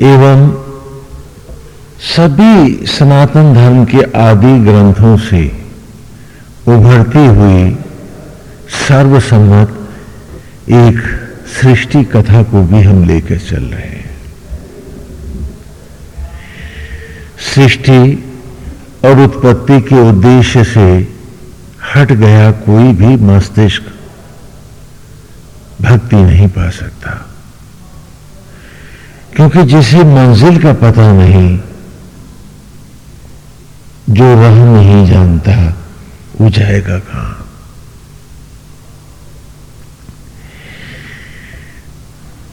एवं सभी सनातन धर्म के आदि ग्रंथों से उभरती हुई सर्वसम्मत एक सृष्टि कथा को भी हम लेकर चल रहे हैं। सृष्टि और उत्पत्ति के उद्देश्य से हट गया कोई भी मस्तिष्क भक्ति नहीं पा सकता। क्योंकि जिसे मंजिल का पता नहीं, जो राह नहीं जानता, वो जाएगा कहाँ?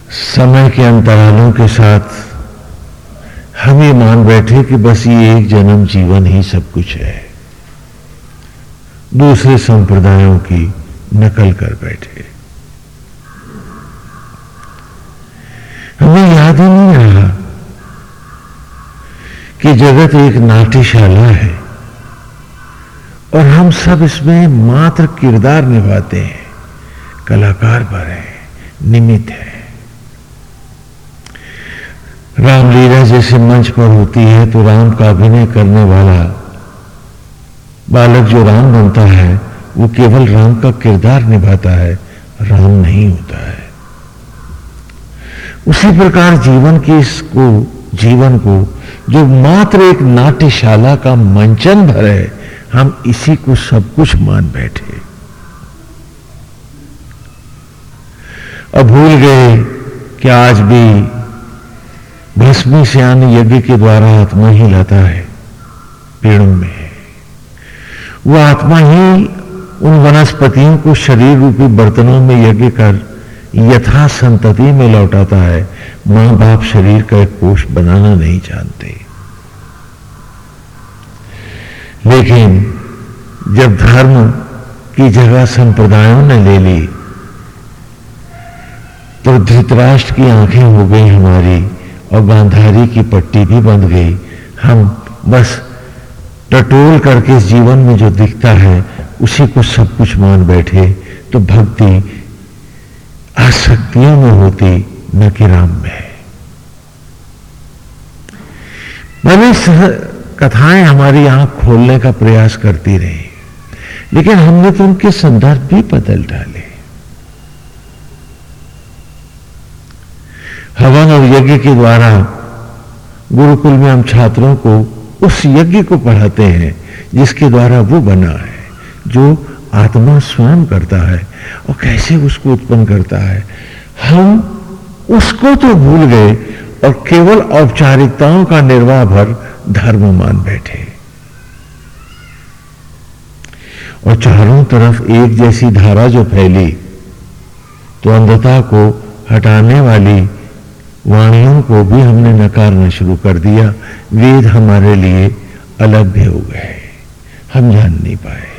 समय के अंतरालों के साथ हम ये मान बैठे कि बस ये एक जन्म जीवन ही सब कुछ है। दूसरे संप्रदायों की नकल कर बैठे। हमें याद ही नहीं रहा कि जगत एक नाट्यशाला है और हम सब इसमें मात्र किरदार निभाते हैं, कलाकार पर है निमित्त है। रामलीला जैसे मंच पर होती है तो राम का अभिनय करने वाला बालक जो राम बनता है, वो केवल राम का किरदार निभाता है, राम नहीं होता है। उसी प्रकार जीवन की इसको जीवन को, जो मात्र एक नाट्यशाला का मंचन भर है हम इसी को सब कुछ मान बैठे। अब भूल गए कि आज भी भस्मी आने यज्ञ के द्वारा आत्मा ही लाता है, पेड़ों में वह आत्मा ही उन वनस्पतियों को शरीर रूपी बर्तनों में यज्ञ कर यथा संतति में लौटाता है। माँ बाप शरीर का एक कोष बनाना नहीं जानते लेकिन जब धर्म की जगह संप्रदायों ने ले ली तो धृतराष्ट्र की आँखें हो गई हमारी और गांधारी की पट्टी भी बंध गई। हम बस टटोल करके जीवन में जो दिखता है, उसी को सब कुछ मान बैठे। तो भक्ति आसक्तियों में होती, न कि राम में। मैंने कथाएँ हमारी आँख खोलने का प्रयास करती रही, लेकिन हमने तो उनके संदर्भ भी बदल डाले। हवन और यज्ञ के द्वारा गुरुकुल में हम छात्रों को उस यज्ञ को पढ़ाते हैं, जिसके द्वारा वो बना है, जो आत्मा स्वयं करता है और कैसे उसको उत्पन्न करता है? हम उसको तो भूल गए और केवल औपचारिकताओं का निर्वाह भर धर्म मान बैठे। और चारों तरफ़ एक जैसी धारा जो फैली तो अंधता को हटाने वाली वाणियों को भी हमने नकारना शुरू कर दिया। वेद हमारे लिए अलग हो गए। हम जान नहीं पाए।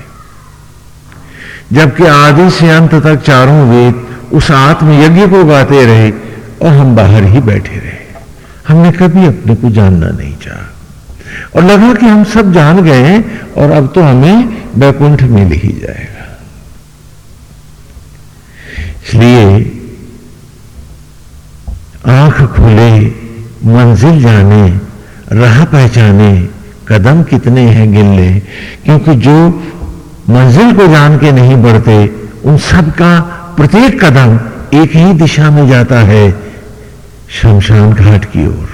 जबकि आदि से अंत तक चारों वेद उस आत्म यज्ञ को गाते रहे और हम बाहर ही बैठे रहे। हमने कभी अपने को जानना नहीं चाहा। और लगा कि हम सब जान गए और अब तो हमें बैकुंठ मिल ही जाएगा। इसलिए आँख खुले, मंजिल जाने, राह पहचाने कदम कितने हैं गिन ले क्योंकि जो मंजिल को जान के नहीं बढ़ते, उन सब का प्रत्येक कदम एक ही दिशा में जाता है, शमशान घाट की ओर।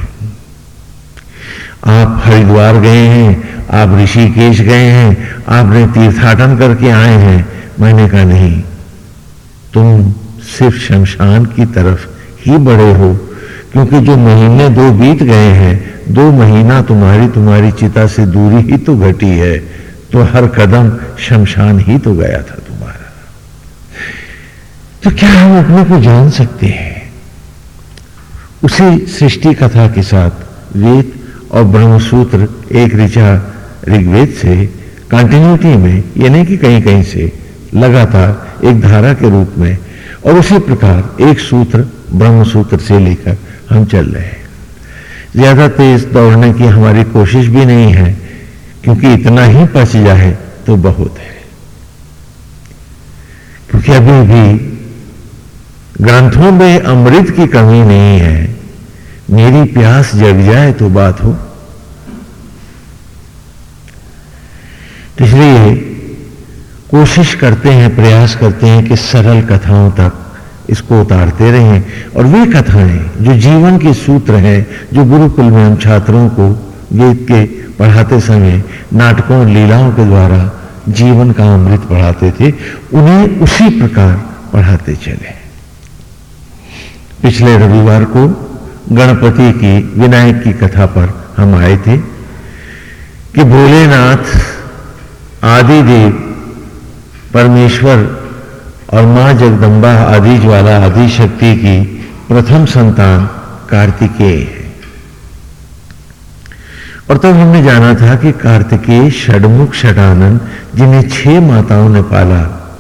आप हरिद्वार गए हैं, आप ऋषिकेश गए हैं, आपने तीर्थाटन करके आए हैं, मैंने कहा, नहीं, तुम सिर्फ़ शमशान की तरफ़ ही बड़े हो, क्योंकि जो महीने दो बीत गए हैं, दो महीना तुम्हारी तुम्हारी चिता से दूरी ही तो घटी है तो हर कदम शमशान ही तो गया था तुम्हारा। तो क्या हम अपने को जान सकते हैं? उसी सृष्टि कथा के साथ वेद और ब्रह्मसूत्र एक ऋचा ऋग्वेद से कंटिन्यूटी में ये नहीं कि कहीं कहीं से, लगातार एक धारा के रूप में और उसी प्रकार एक सूत्र ब्रह्म सूत्र से लेकर हम चल रहे हैं। ज़्यादा तेज दौड़ने की हमारी कोशिश भी नहीं है। क्योंकि इतना ही पच जाए तो बहुत है। क्योंकि अभी भी ग्रंथों में अमृत की कमी नहीं है, मेरी प्यास जग जाए तो बात हो। इसलिए कोशिश करते हैं, प्रयास करते हैं कि सरल कथाओं तक इसको उतारते रहें। और वे कथाएँ, जो जीवन के सूत्र हैं, जो गुरुकुल में हम छात्रों को वेद के पढ़ाते समय नाटकों, लीलाओं के द्वारा जीवन का अमृत पढ़ाते थे, उन्हें उसी प्रकार पढ़ाते चले। पिछले रविवार को गणपति की विनायक की कथा पर हम आए थे कि भोलेनाथ, आदिदेव, परमेश्वर और माँ जगदम्बा आदि ज्वाला आदि शक्ति की प्रथम संतान कार्तिकेय है। और तब हमने जाना था कि कार्तिकेय, षडमुख, षडानंद, जिन्हें छह माताओं ने पाला,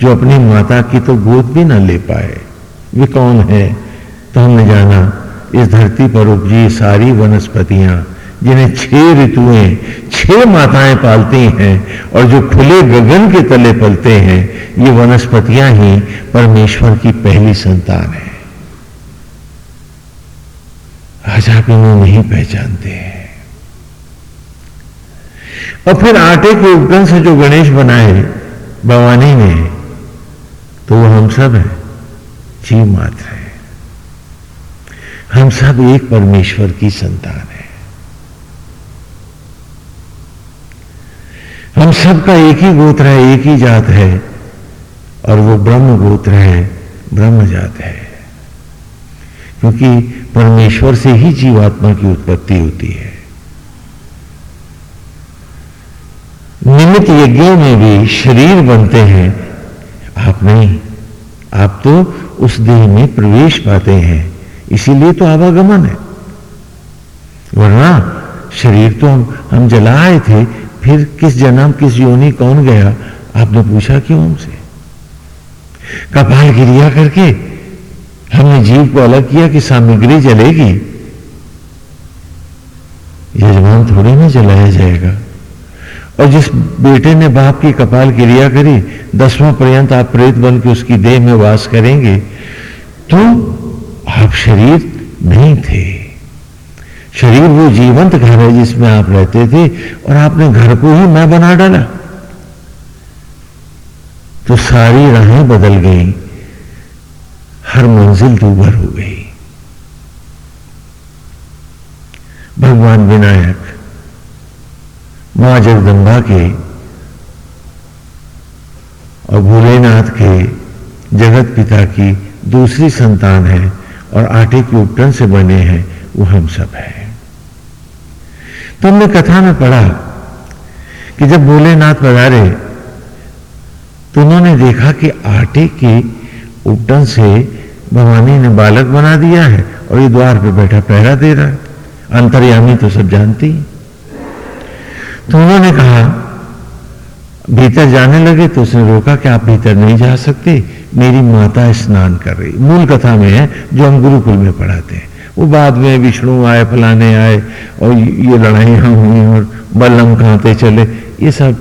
जो अपनी माता की तो गोद भी ना ले पाए। वे कौन है? तो हमने जाना, इस धरती पर उपजी सारी वनस्पतियाँ, जिन्हें छह ऋतुएँ, छह माताएँ पालती हैं, और जो खुले गगन के तले पलते हैं, ये वनस्पतियाँ ही परमेश्वर की पहली संतान है। आज आप इन्हें नहीं पहचानते हैं। और फिर आटे के उपकरण से जो गणेश बनाए भवानी ने तो वो हम सब है, जीव मात्र है। हम सब एक परमेश्वर की संतान है। हम सब का एक ही गोत्र है, एक ही जात है, और वो ब्रह्म गोत्र है, ब्रह्म जात है। क्योंकि परमेश्वर से ही जीवात्मा की उत्पत्ति होती है। निमित यज्ञों में भी शरीर बनते हैं। आप नहीं, आप तो उस देह में प्रवेश पाते हैं। इसीलिए तो आवागमन है। वरना शरीर तो हम हम जलाए थे, फिर किस जन्म, किस योनि, कौन गया? आपने पूछा क्यों हमसे? कपाल गिरिया करके हमने जीव को अलग किया कि सामग्री जलेगी? यजमान थोड़ी ना जलाया जाएगा। और जिस बेटे ने बाप की कपाल क्रिया करी, दसवां पर्यंत आप प्रेत बन के उसकी देह में वास करेंगे तो आप शरीर नहीं थे। शरीर वो जीवंत घर है जिसमें आप रहते थे और आपने घर को ही मैं बना डाला। तो सारी राहें बदल गई। हर मंजिल दूबर हो गई। भगवान विनायक माँ जगदम्बा के और भोलेनाथ के जगत पिता की दूसरी संतान है और आटे के उपटन से बने हैं, वो हम सब है। तो कथा में पढ़ा कि जब भोलेनाथ पधारे तो उन्होंने देखा कि आटे के उपटन से भवानी ने बालक बना दिया है और ये द्वार पे बैठा पहरा दे रहा है। अंतर्यामी तो सब जानती है। तो उन्होंने कहा, भीतर जाने लगे तो उसने रोका कि आप भीतर नहीं जा सकते। मेरी माता स्नान कर रही। मूल कथा में है, जो हम गुरुकुल में पढ़ाते हैं। वो बाद में विष्णु आए, फलाने आए, और ये लड़ाइयाँ हुई और बल्लम खाते चले। ये सब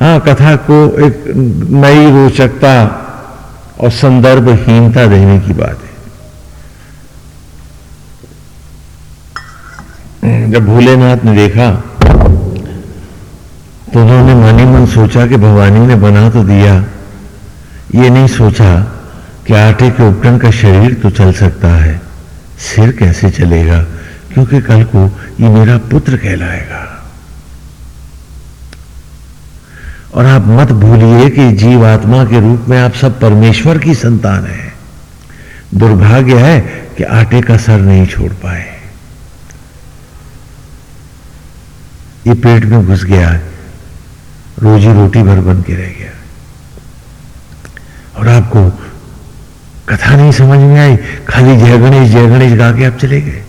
हाँ कथा को एक नई रोचकता और संदर्भहीनता देने की बात है। जब भोलेनाथ ने देखा तो उन्होंने मनी मन सोचा कि भवानी ने बना तो दिया। ये नहीं सोचा कि आटे के उपकरण का शरीर तो चल सकता है, सिर कैसे चलेगा, क्योंकि कल को ये मेरा पुत्र कहलाएगा। और आप मत भूलिए कि जीव आत्मा के रूप में आप सब परमेश्वर की संतान है। दुर्भाग्य है कि आटे का सर नहीं छोड़ पाए। ये पेट में घुस गया। है रोजी रोटी भर बन के रह गया। और आपको कथा नहीं समझ में आई, खाली जय गणेश जय गणेश गा के आप चले गए।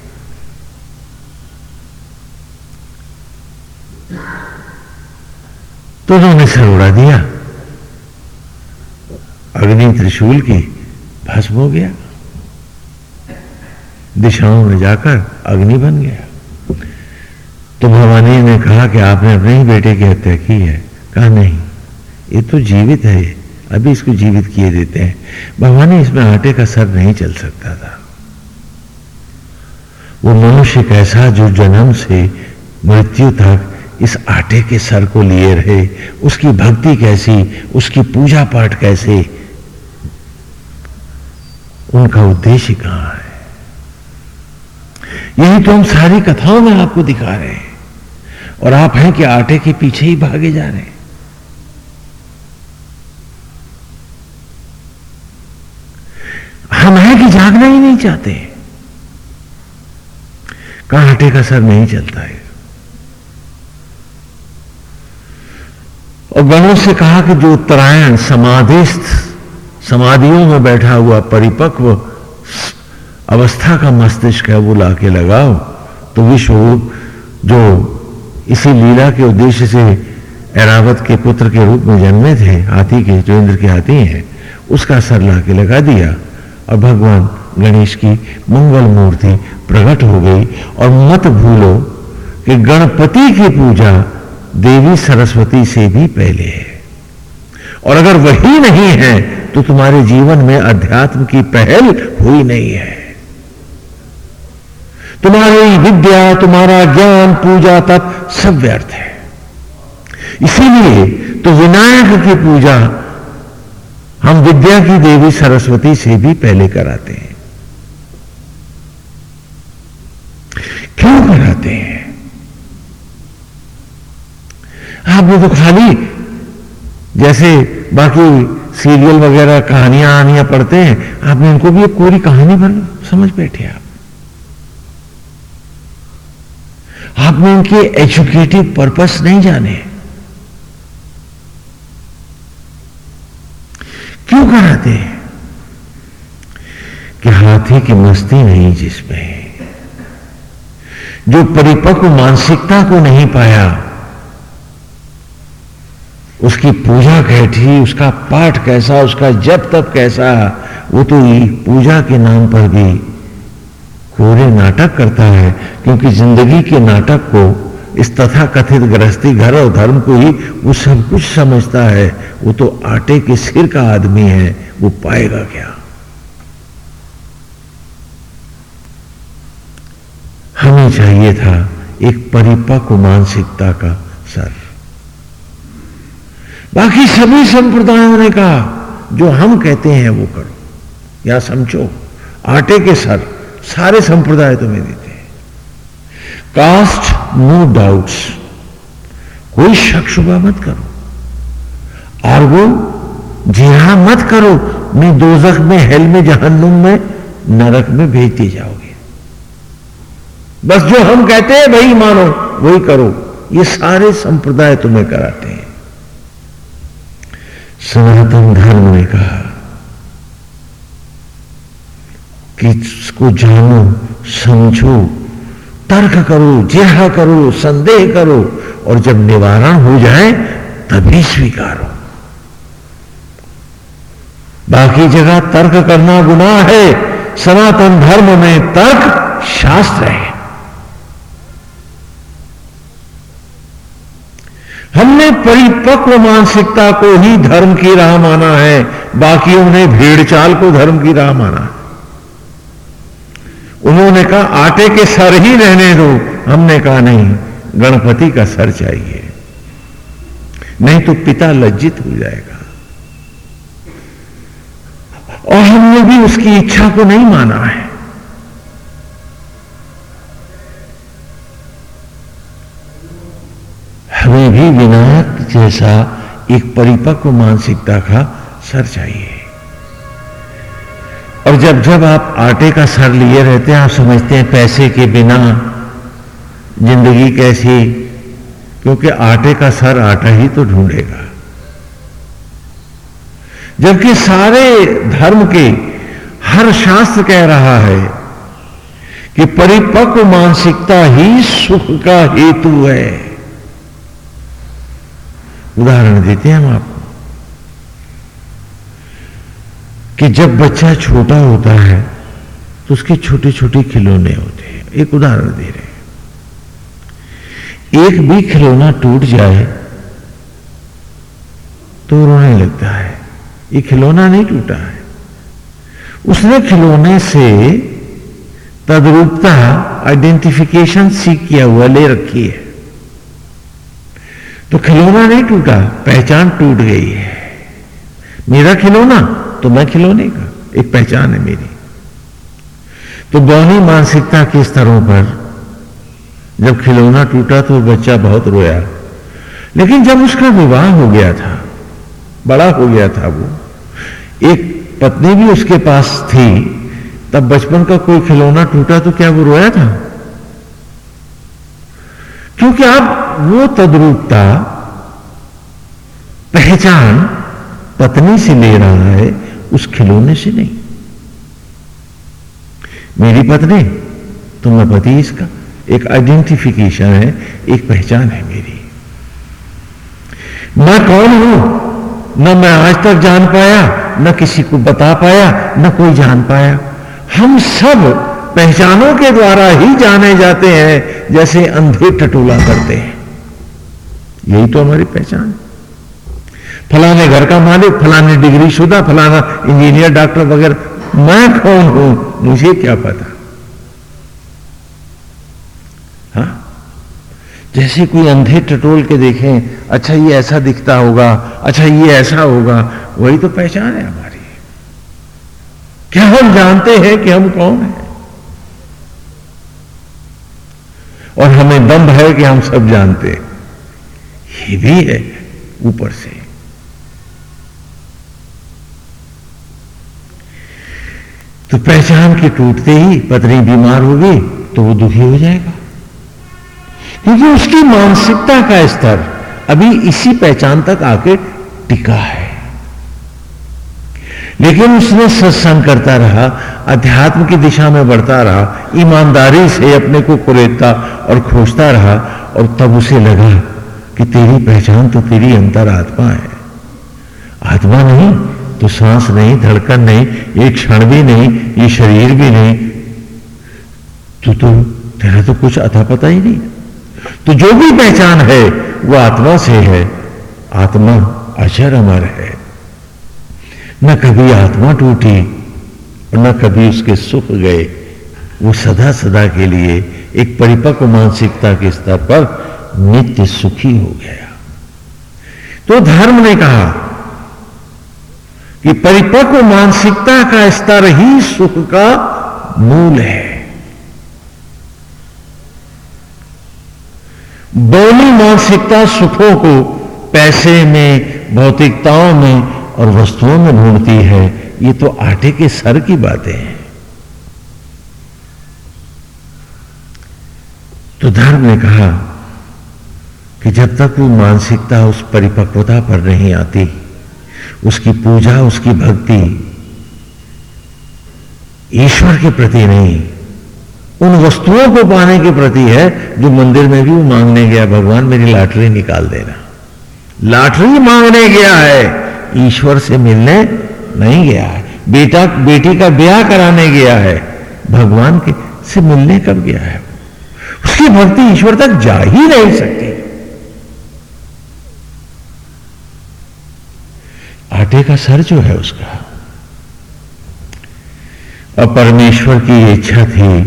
तो उन्होंने सर उड़ा दिया। अग्नि त्रिशूल की भस्म हो गया। दिशाओं में जाकर अग्नि बन गया। तो भवानी ने कहा कि आपने अपने ही बेटे की हत्या की है। कहा, नहीं, ये तो जीवित है, अभी इसको जीवित किए देते हैं। भगवान इसमें आटे का सर नहीं चल सकता था। वो मनुष्य कैसा जो जन्म से मृत्यु तक इस आटे के सर को लिए रहे, उसकी भक्ति कैसी, उसकी पूजा पाठ कैसे, उनका उद्देश्य कहाँ है? यही तो हम सारी कथाओं में आपको दिखा रहे हैं। और आप हैं कि आटे के पीछे ही भागे जा रहे हैं। हम है कि जागना ही नहीं चाहते। कहा आटे का सर नहीं चलता है। और गणों से कहा कि जो उत्तरायण समाधिस्थ, समाधियों में बैठा हुआ परिपक्व अवस्था का मस्तिष्क है, वो लाके लगाओ। तो विश्व जो इसी लीला के उद्देश्य से एरावत के पुत्र के रूप में जन्मे थे, हाथी के जो इंद्र के हाथी हैं, उसका सर लाके लगा दिया। और भगवान गणेश की मंगल मूर्ति प्रकट हो गई। और मत भूलो कि गणपति की पूजा देवी सरस्वती से भी पहले है। और अगर वही नहीं है तो तुम्हारे जीवन में अध्यात्म की पहल हुई नहीं है। तुम्हारी विद्या, तुम्हारा ज्ञान, पूजा तप सब व्यर्थ है। इसीलिए तो विनायक की पूजा हम विद्या की देवी सरस्वती से भी पहले कराते हैं। क्यों कराते हैं? आपने तो खाली जैसे बाकी सीरियल वगैरह कहानियाँ आनियाँ पढ़ते हैं, आपने इनको भी एक कोरी कहानी बन समझ बैठे आप। आपने इनके एजुकेटिव पर्पस नहीं जाने। क्यों कराते हैं? कि हाथी की मस्ती नहीं जिसमें। जो परिपक्व मानसिकता को नहीं पाया, उसकी पूजा कैठी, उसका पाठ कैसा, उसका जब तब कैसा, वो तो पूजा के नाम पर भी कोरे नाटक करता है, क्योंकि ज़िंदगी के नाटक को इस तथा कथित गृहस्थी घर और धर्म को ही वो सब कुछ समझता है। वो तो आटे के सिर का आदमी है। वो पाएगा क्या? हमें चाहिए था एक परिपक्व मानसिकता का सर। बाकी सभी संप्रदायों ने कहा, जो हम कहते हैं वो करो। या समझो, आटे के सर सारे संप्रदाय तुम्हें देते कास्ट नो डाउट्स कोई शक शुभा मत करो। और वो जिहा मत करो, मैं दोजख में, हेल में, जहन्नुम में, नरक में भेजते जाओगे। बस जो हम कहते हैं, वही मानो, वही करो। ये सारे संप्रदाय तुम्हें कराते हैं। सनातन धर्म ने कहा कि इसको जानो, समझो तर्क करो जिहा करो, संदेह करो और जब निवारण हो जाए, तभी स्वीकारो। बाकी जगह तर्क करना गुनाह है। सनातन धर्म में तर्क शास्त्र है। हमने परिपक्व मानसिकता को ही धर्म की राह माना है। बाकियों ने भेड़चाल को धर्म की राह माना। उन्होंने कहा, आटे के सर ही रहने दो। हमने कहा, नहीं, गणपति का सर चाहिए। नहीं तो पिता लज्जित हो जाएगा। और हमने भी उसकी इच्छा को नहीं माना है। हमें भी विनायक जैसा एक परिपक्व मानसिकता का सर चाहिए। और जब जब आप आटे का सर लिए रहते हैं, आप समझते हैं पैसे के बिना ज़िंदगी कैसी, क्योंकि आटे का सर आटा ही तो ढूंढेगा। जबकि सारे धर्म के, हर शास्त्र कह रहा है कि परिपक्व मानसिकता ही सुख का हेतु है। उदाहरण देते हैं हम आपको। कि जब बच्चा छोटा होता है तो उसके छोटे छोटे खिलौने होते हैं। एक उदाहरण दे रहे हैं। एक भी खिलौना टूट जाए तो रोने लगता है, ये खिलौना नहीं टूटा है। उसने खिलौने से तदरूपता आइडेंटिफिकेशन सीख किया हुआ ले रखी है। तो खिलौना नहीं टूटा, पहचान टूट गई है। मेरा खिलौना तो मैं खिलौने का, एक पहचान है मेरी। तो बौनी मानसिकता के स्तरों पर जब खिलौना टूटा तो बच्चा बहुत रोया। लेकिन जब उसका विवाह हो गया था, बड़ा हो गया था वो, एक पत्नी भी उसके पास थी, तब बचपन का कोई खिलौना टूटा तो क्या वो रोया था? क्योंकि अब वो तद्रूपता, पहचान पत्नी से ले रहा है उस खिलौने से नहीं। मेरी पत्नी तो मैं पति इसका एक आइडेंटिफिकेशन है, एक पहचान है मेरी। मैं कौन हूँ? न मैं आज तक जान पाया, न किसी को बता पाया, न कोई जान पाया। हम सब पहचानों के द्वारा ही जाने जाते हैं, जैसे अंधे टटोला करते हैं। यही तो हमारी पहचान। है फलाने घर का मालिक, फलाने डिग्री शुदा, फलाना इंजीनियर, डॉक्टर वगैरह। मैं कौन हूँ? मुझे क्या पता? हा? जैसे कोई अंधे टटोल के देखें अच्छा ये ऐसा दिखता होगा अच्छा ये ऐसा होगा, वही तो पहचान है हमारी। क्या हम जानते हैं कि हम कौन हैं? और हमें दम्भ है कि हम सब जानते हैं। ये भी है ऊपर से। तो पहचान के टूटते ही पत्नी बीमार होगी तो वो दुखी हो जाएगा। क्योंकि उसकी मानसिकता का स्तर अभी इसी पहचान तक आके टिका है। लेकिन उसने सत्संग करता रहा, अध्यात्म की दिशा में बढ़ता रहा, ईमानदारी से अपने को कुरेदता और खोजता रहा और तब उसे लगा कि तेरी पहचान तो तेरी अंतर आत्मा है। आत्मा नहीं तो सांस नहीं, धड़कन नहीं, एक क्षण भी नहीं, ये शरीर भी नहीं। तो तो तेरा तो कुछ अथा पता ही नहीं। तो जो भी पहचान है, वो आत्मा से है। आत्मा अचर अमर है। न कभी आत्मा टूटी, न कभी उसके सुख गए। वो सदा सदा के लिए एक परिपक्व मानसिकता के स्तर पर नित्य सुखी हो गया। तो धर्म ने कहा कि परिपक्व मानसिकता का स्तर ही सुख का मूल है। बौनी मानसिकता सुखों को पैसे में, भौतिकताओं में और वस्तुओं में ढूंढती है। ये तो आटे के सर की बातें हैं। तो धर्म ने कहा कि जब तक वो मानसिकता उस परिपक्वता पर नहीं आती उसकी पूजा, उसकी भक्ति ईश्वर के प्रति नहीं, उन वस्तुओं को पाने के प्रति है जो मंदिर में भी वो मांगने गया, भगवान मेरी लॉटरी निकाल देना। लॉटरी मांगने गया है, ईश्वर से मिलने नहीं गया है। बेटा, बेटी का ब्याह कराने गया है, भगवान के से मिलने कब गया है? उसकी भक्ति ईश्वर तक जा ही नहीं सकती। का सर जो है उसका। अब परमेश्वर की इच्छा थी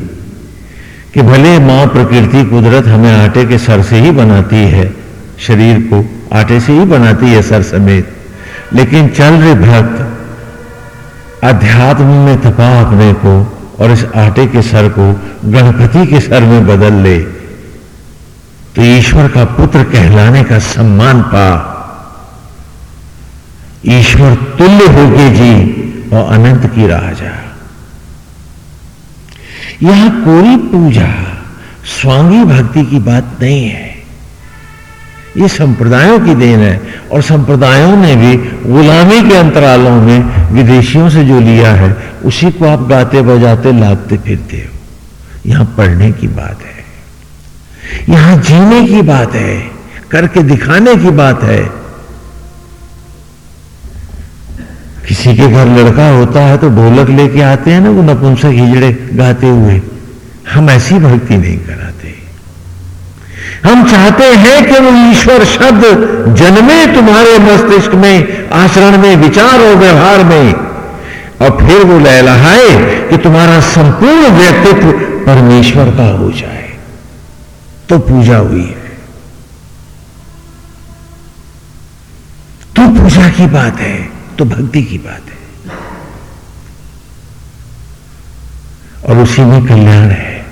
कि भले माँ प्रकृति कुदरत हमें आटे के सर से ही बनाती है, शरीर को आटे से ही बनाती है सर समेत, लेकिन चल रहे भक्त, अध्यात्म में तपा अपने को और इस आटे के सर को गणपति के सर में बदल ले तो ईश्वर का पुत्र कहलाने का सम्मान पा। ईश्वर तुल्य होके जी और अनंत की राह जा यहाँ कोई पूजा स्वांगी भक्ति की बात नहीं है। ये संप्रदायों की देन है और संप्रदायों ने भी गुलामी के अंतरालों में विदेशियों से जो लिया है, उसी को आप गाते बजाते लादते फिरते हो। यहाँ पढ़ने की बात है। यहाँ जीने की बात है, करके दिखाने की बात है। किसी के घर लड़का होता है तो ढोलक लेके आते हैं ना वो नपुंसक हिजड़े गाते हुए। हम ऐसी भक्ति नहीं कराते। हम चाहते हैं कि वो ईश्वर शब्द जन्मे तुम्हारे मस्तिष्क में, आचरण में, विचार और व्यवहार में। और फिर वो लहलहाए कि तुम्हारा संपूर्ण व्यक्तित्व परमेश्वर का हो जाए। तो पूजा हुई है। तो पूजा की बात है। तो भक्ति की बात है। और उसी में कल्याण है।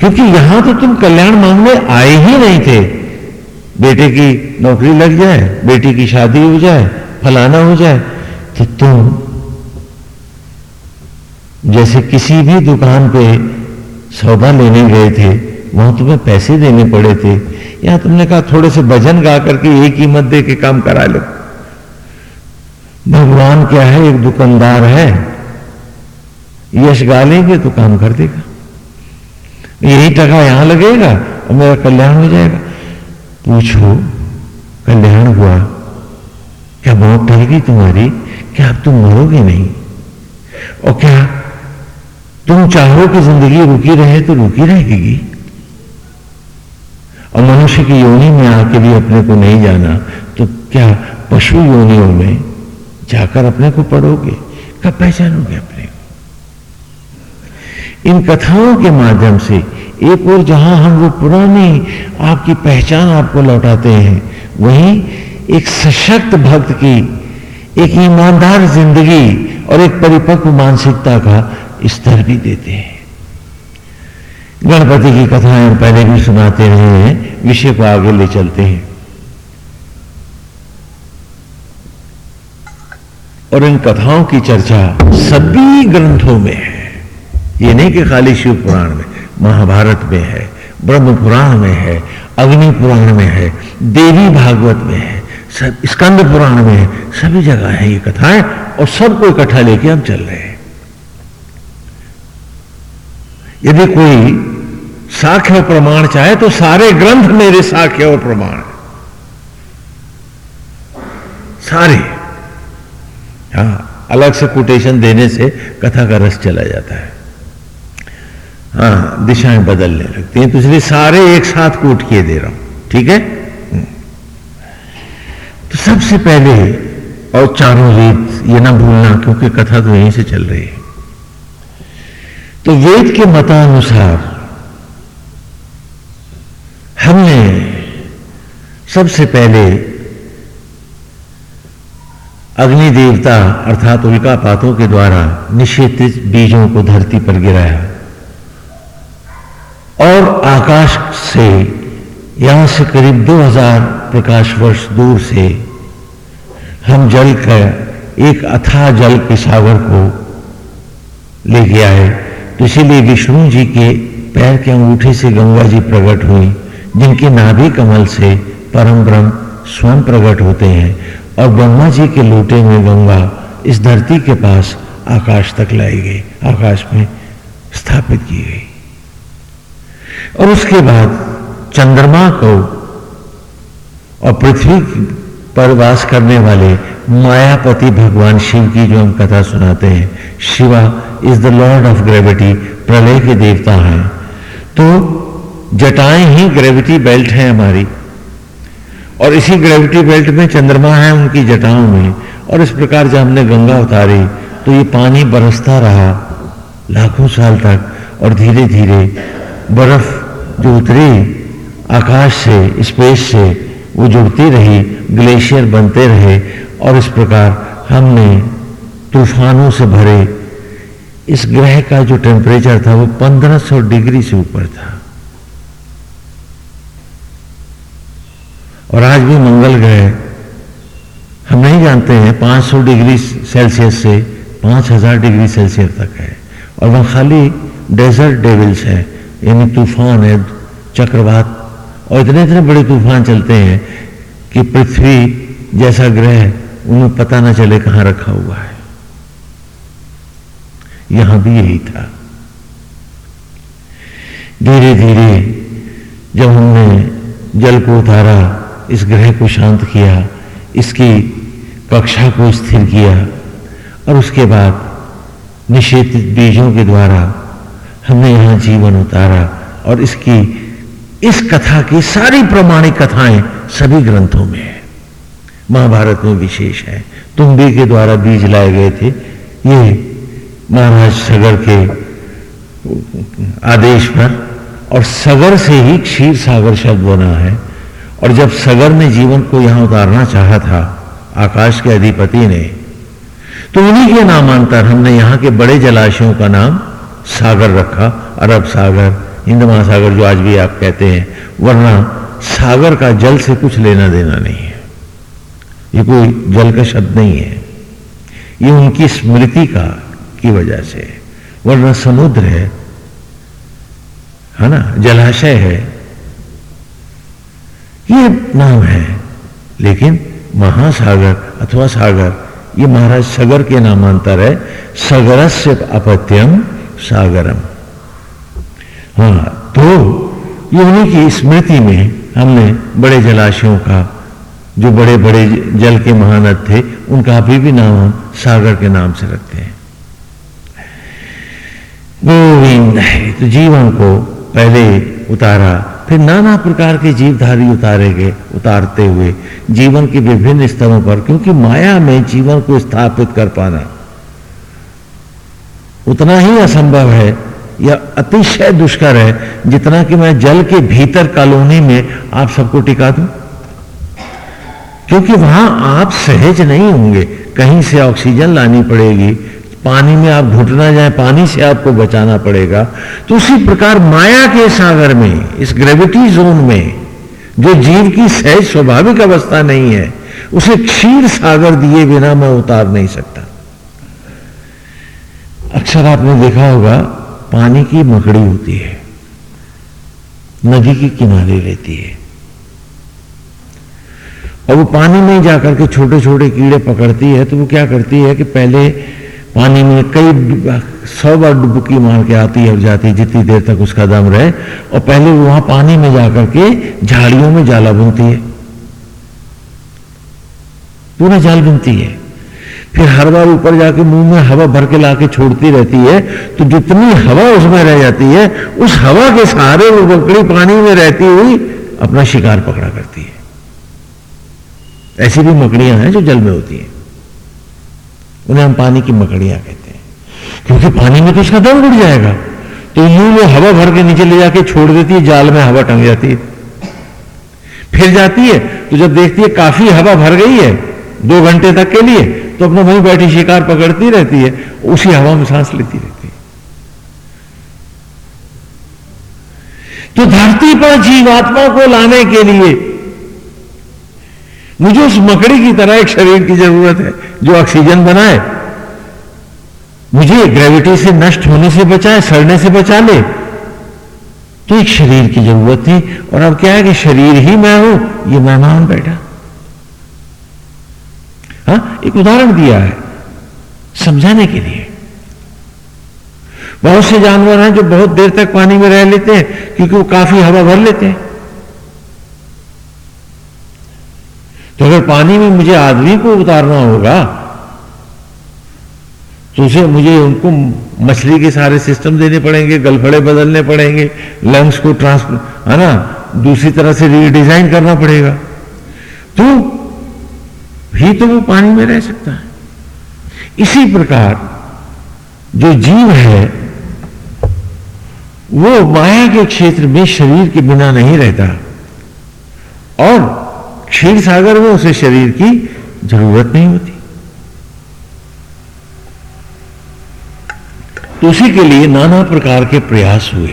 क्योंकि यहाँ तो तुम कल्याण मांगने आए ही नहीं थे। बेटे की नौकरी लग जाए, बेटी की शादी हो जाए, फलाना हो जाए तो तुम जैसे किसी भी दुकान पे सौदा लेने गए थे, वहाँ तुम्हें पैसे देने पड़े थे। यहाँ तुमने कहा, थोड़े से भजन गा करके एक कीमत दे के काम करा लो। भगवान क्या है? एक दुकानदार है। यश गा लेंगे तो काम कर देगा। यही टका यहाँ लगेगा और मेरा कल्याण हो जाएगा। पूछो, कल्याण हुआ? क्या मौत गई तुम्हारी? क्या अब तुम मरोगे नहीं? और क्या तुम चाहो कि ज़िंदगी रुकी रहे तो रुकी रहेगी? और मनुष्य की योनि में आके भी अपने को नहीं जाना तो क्या पशु योनियों में जाकर अपने को पढ़ोगे? कब पहचानोगे अपने को? इन कथाओं के माध्यम से एक और जहाँ हम वो पुरानी आपकी पहचान आपको लौटाते हैं, वहीं एक सशक्त भक्त की, एक ईमानदार ज़िंदगी और एक परिपक्व मानसिकता का स्तर भी देते हैं। गणपति की कथाएँ पहले भी सुनाते रहे हैं, विषय को आगे ले चलते हैं। और इन कथाओं की चर्चा सभी ग्रंथों में है। ये नहीं कि खाली शिव पुराण में, महाभारत में है, ब्रह्म पुराण में है, अग्नि पुराण में है, देवी भागवत में है, सब स्कंद पुराण में है, सभी जगह है ये कथाएँ और सबको इकट्ठा लेके हम चल रहे हैं। यदि कोई साख्य और प्रमाण चाहे तो सारे ग्रंथ मेरे साख्य और प्रमाण। सारे। हाँ अलग से कोटेशन देने से कथा का रस चला जाता है। हाँ दिशाएँ बदलने लगती हैं तो इसलिए सारे एक साथ कोट किए दे रहा हूँ, ठीक है? हम्म। तो सबसे पहले, और चारों वेद ये ना भूलना, क्योंकि कथा तो यहीं से चल रही है। तो वेद के मतानुसार हमने सबसे पहले अग्नि देवता अर्थात उल्का पातों के द्वारा निषेधित बीजों को धरती पर गिराया। और आकाश से, यहाँ से करीब 2000 प्रकाश वर्ष दूर से, हम जल का एक अथा जल के सागर को लेके आए। तो इसीलिए विष्णु जी के पैर के अंगूठे से गंगा जी प्रकट हुई, जिनके नाभि कमल से परम ब्रह्म स्वयं प्रकट होते हैं। और ब्रह्मा जी के लोटे में गंगा इस धरती के पास आकाश तक लाई गई, आकाश में स्थापित की गई। और उसके बाद चंद्रमा को और पृथ्वी पर वास करने वाले मायापति भगवान शिव की जो हम कथा सुनाते हैं, Shiva is the lord of gravity प्रलय के देवता हैं। तो जटाएँ ही ग्रेविटी बेल्ट है हमारी। और इसी ग्रेविटी बेल्ट में चंद्रमा है उनकी जटाओं में। और इस प्रकार जब हमने गंगा उतारी तो ये पानी बरसता रहा लाखों साल तक। और धीरे धीरे बर्फ़ जो उतरी आकाश से स्पेस से, वो जुड़ती रही ग्लेशियर बनते रहे। और इस प्रकार हमने तूफानों से भरे। इस ग्रह का जो टेम्परेचर था, वो 1500 डिग्री से ऊपर था। और आज भी मंगल ग्रह हम नहीं जानते हैं 500 डिग्री सेल्सियस से 5000 डिग्री सेल्सियस तक है। और वह खाली डेजर्ट डेविल्स है, यानी तूफ़ान है, चक्रवात। और इतने इतने बड़े तूफ़ान चलते हैं कि पृथ्वी जैसा ग्रह उन्हें पता ना चले कहाँ रखा हुआ है। यहाँ भी यही था। धीरे धीरे जब हमने जल को उतारा इस ग्रह को शांत किया, इसकी कक्षा को स्थिर किया और उसके बाद निषेधित बीजों के द्वारा हमने यहाँ जीवन उतारा और इसकी, इस कथा की सारी प्रमाणिक कथाएँ सभी ग्रंथों में है। महाभारत में विशेष है। तुम्बी के द्वारा बीज लाए गए थे। ये महाराज सगर के आदेश पर और सगर से ही क्षीर सागर शब्द बना है। और जब सगर ने जीवन को यहाँ उतारना चाहा था, आकाश के अधिपति ने तो उन्हीं के नामांतर हमने यहाँ के बड़े जलाशयों का नाम सागर रखा, अरब सागर हिंद महासागर जो आज भी आप कहते हैं, वरना सागर का जल से कुछ लेना देना नहीं है। ये कोई जल का शब्द नहीं है। ये उनकी स्मृति का, की वजह से। वरना समुद्र है है ना? जलाशय है। ये नाम है। लेकिन महासागर अथवा सागर, ये महाराज सगर के नामांतर है। सगरस्य अपत्यम सागरम। हाँ तो ये उन्हीं की स्मृति में हमने बड़े जलाशयों का, जो बड़े बड़े जल के महानद थे, उनका अभी भी नाम हम सागर के नाम से रखते हैं। गोविंद तो जीवन को पहले उतारा फिर नाना प्रकार के जीवधारी उतारे गए, उतारते हुए जीवन के विभिन्न स्तरों पर, क्योंकि माया में जीवन को स्थापित कर पाना उतना ही असंभव है, या अतिशय दुष्कर है, जितना कि मैं जल के भीतर कॉलोनी में आप सबको टिका दूँ। क्योंकि वहाँ आप सहज नहीं होंगे, कहीं से ऑक्सीजन लानी पड़ेगी पानी में आप घुटना जाए, पानी से आपको बचाना पड़ेगा। तो उसी प्रकार माया के सागर में, इस ग्रेविटी जोन में, जो जीव की सहज स्वाभाविक अवस्था नहीं है, उसे क्षीर सागर दिए बिना मैं उतार नहीं सकता। अक्सर आपने देखा होगा, पानी की मकड़ी होती है, नदी के किनारे रहती है। और वो पानी में जाकर के छोटे छोटे कीड़े पकड़ती है तो वो क्या करती है कि पहले पानी में कई सौ बार डुबकी मार के आती है और जाती है, जितनी देर तक उसका दम रहे, और पहले वो वहाँ पानी में जाकर के झाड़ियों में जाला बुनती है। पूरा जाल बुनती है। फिर हर बार ऊपर जाके मुँह में हवा भर के लाके छोड़ती रहती है तो जितनी हवा उसमें रह जाती है, उस हवा के सहारे वो बकरी पानी में रहती हुई अपना शिकार पकड़ा करती है। ऐसी भी मकड़ियाँ हैं जो जल में होती हैं। उन्हें हम पानी की मकड़ियाँ कहते हैं। क्योंकि पानी में तो उसका दम उड़ जाएगा। तो यूँ वो हवा भर के नीचे ले जाके छोड़ देती है, जाल में हवा टंग जाती है। फिर जाती है तो जब देखती है काफ़ी हवा भर गई है, दो घंटे तक के लिए तो अपना वहीं बैठी शिकार पकड़ती रहती है, उसी हवा में सांस लेती रहती है। तो धरती पर जीवात्मा को लाने के लिए मुझे उस मकड़ी की तरह एक शरीर की ज़रूरत है, जो ऑक्सीजन बनाए। मुझे ग्रेविटी से नष्ट होने से बचाए, सड़ने से बचा ले तो एक शरीर की ज़रूरत थी, और अब क्या है कि शरीर ही मैं हूँ, ये मेहमान बैठा। हाँ एक उदाहरण दिया है, समझाने के लिए। बहुत से जानवर हैं जो बहुत देर तक पानी में रह लेते हैं, क्योंकि वो काफ़ी हवा भर लेते हैं। तो अगर पानी में मुझे आदमी को उतारना होगा तो उसे मुझे उनको मछली के सारे सिस्टम देने पड़ेंगे, गलफड़े बदलने पड़ेंगे लंग्स को ट्रांसफ़र है ना? दूसरी तरह से रीडिजाइन करना पड़ेगा। तो भी तो वो पानी में रह सकता है। इसी प्रकार जो जीव है, वो माया के क्षेत्र में शरीर के बिना नहीं रहता। और क्षीर सागर में उसे शरीर की ज़रूरत नहीं होती। तो उसी के लिए नाना प्रकार के प्रयास हुए।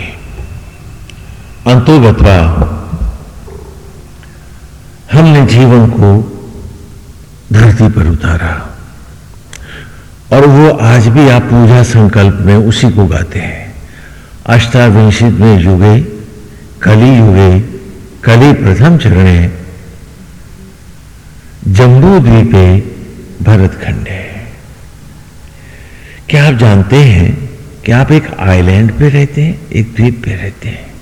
अंतो अंतोगतवा हमने जीवन को धरती पर उतारा और वो आज भी आप पूजा संकल्प में उसी को गाते हैं। अष्टाविंशित में युगे कली युगे कली प्रथम चरणे जम्बू द्वीपे भरत खंडे क्या आप जानते हैं कि आप एक आइलैंड पे रहते हैं, एक द्वीप पे रहते हैं?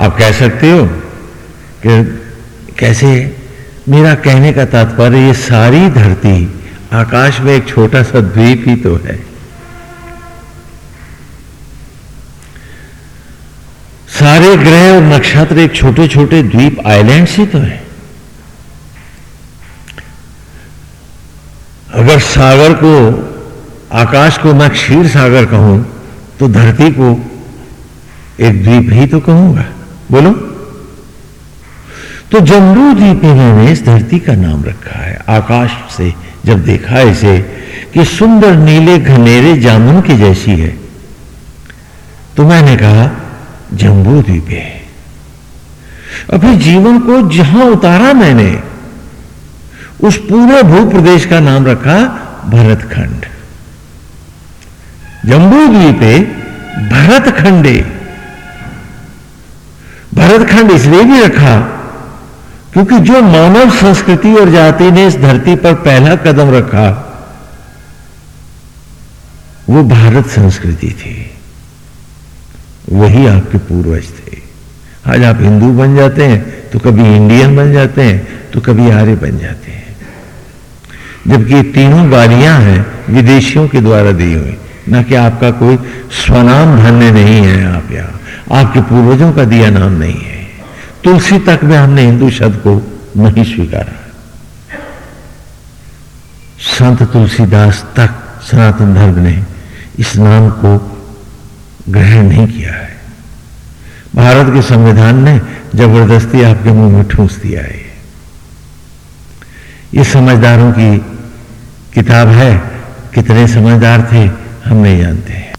आप कह सकते हो कि कैसे? मेरा कहने का तात्पर्य, ये सारी धरती आकाश में एक छोटा सा द्वीप ही तो है। सारे ग्रह और नक्षत्र एक छोटे छोटे द्वीप आइलैंड्स ही तो है। अगर सागर को, आकाश को मैं क्षीर सागर कहूँ तो धरती को एक द्वीप ही तो कहूँगा। बोलो। तो जम्बू द्वीप मैंने इस धरती का नाम रखा है। आकाश से जब देखा इसे कि सुंदर नीले घनेरे जामुन की जैसी है तो मैंने कहा, जम्बू द्वीप है। अपने जीवन को जहाँ उतारा मैंने उस पूरे भू प्रदेश का नाम रखा भरतखंड। द्वीपे भरतखंडे। भरतखंड इसलिए भी रखा क्योंकि जो मानव संस्कृति और जाति ने इस धरती पर पहला कदम रखा, वो भारत संस्कृति थी। वही आपके पूर्वज थे। आज आप हिंदू बन जाते हैं तो कभी इंडियन बन जाते हैं तो कभी आर्य बन जाते हैं। जबकि तीनों बारियाँ हैं विदेशियों के द्वारा दी हुई। ना कि आपका कोई स्वनाम धन्य नहीं है आप यहाँ। आपके पूर्वजों का दिया नाम नहीं है। तुलसी तक में हमने हिंदू शब्द को नहीं स्वीकारा। संत तुलसीदास तक सनातन धर्म ने इस नाम को ग्रहण नहीं किया है। भारत के संविधान ने ज़बरदस्ती आपके मुँह में ठूस दिया है। ये समझदारों की किताब है कितने समझदार थे हम नहीं जानते हैं।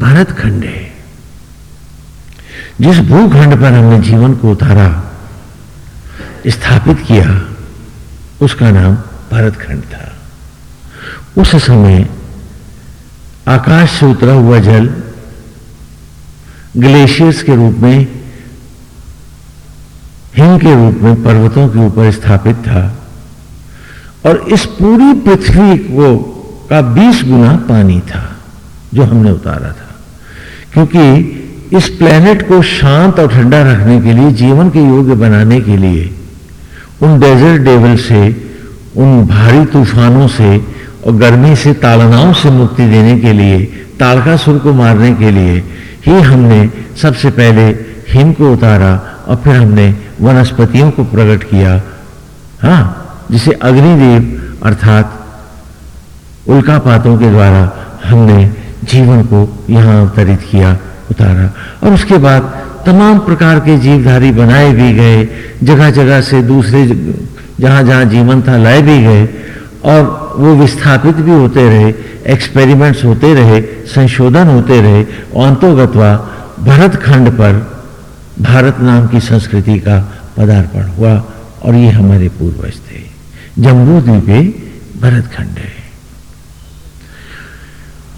भारत खंड है। जिस भूखंड पर हमने जीवन को उतारा, स्थापित किया, उसका नाम भारत खंड था। उस समय आकाश से उतरा हुआ जल ग्लेशियर्स के रूप में, हिम के रूप में पर्वतों के ऊपर स्थापित था और इस पूरी पृथ्वी को का 20 गुना पानी था। जो हमने उतारा था। क्योंकि इस प्लेनेट को शांत और ठंडा रखने के लिए, जीवन के योग्य बनाने के लिए, उन डेजर्ट डेवल से, उन भारी तूफानों से और गर्मी से तालनाओं से मुक्ति देने के लिए तालकासुर को मारने के लिए ही हमने सबसे पहले हिम को उतारा और फिर हमने वनस्पतियों को प्रकट किया। हाँ जिसे अग्निदेव अर्थात उल्कापातों के द्वारा हमने जीवन को यहाँ अवतरित किया, उतारा। और उसके बाद तमाम प्रकार के जीवधारी बनाए भी गए जगह जगह से दूसरे जहाँ जहाँ जीवन था लाए भी गए, और वो विस्थापित भी होते रहे एक्सपेरिमेंट्स होते रहे, संशोधन होते रहे और अंतोगतवा भरत खंड पर भारत नाम की संस्कृति का पदार्पण हुआ, और ये हमारे पूर्वज थे। जम्बू द्वीपे भरत खंड है।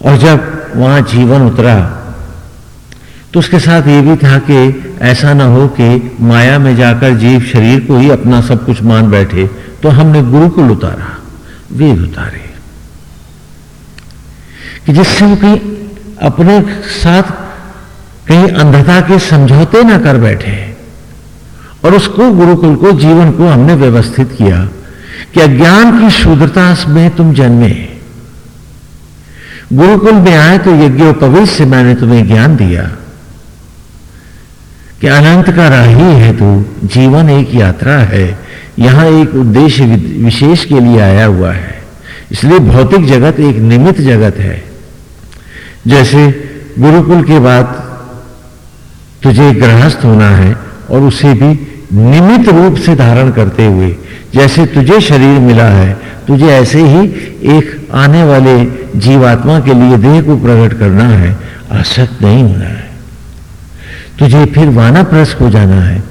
और जब वहाँ जीवन उतरा। तो उसके साथ ये भी था कि ऐसा ना हो कि माया में जाकर जीव शरीर को ही अपना सब कुछ मान बैठे तो हमने गुरुकुल उतारा वेद उतारे। कि जिससे वो कहीं अपने साथ कहीं अंधता के समझौते ना कर बैठे, और उसको गुरुकुल को, जीवन को हमने व्यवस्थित किया कि अज्ञान की शुद्धता में तुम जन्मे। गुरुकुल में आए तो यज्ञोपवीत से मैंने तुम्हें ज्ञान दिया कि अनंत का राही है तू जीवन एक यात्रा है। यहाँ एक उद्देश्य विशेष के लिए आया हुआ है। इसलिए भौतिक जगत एक निमित्त जगत है। जैसे गुरुकुल के बाद तुझे गृहस्थ होना है और उसे भी निमित्त रूप से धारण करते हुए, जैसे तुझे शरीर मिला है, तुझे ऐसे ही एक आने वाले जीवात्मा के लिए देह को प्रकट करना है, आसक्त नहीं होना है। तुझे फिर वानाप्रस्थ हो जाना है।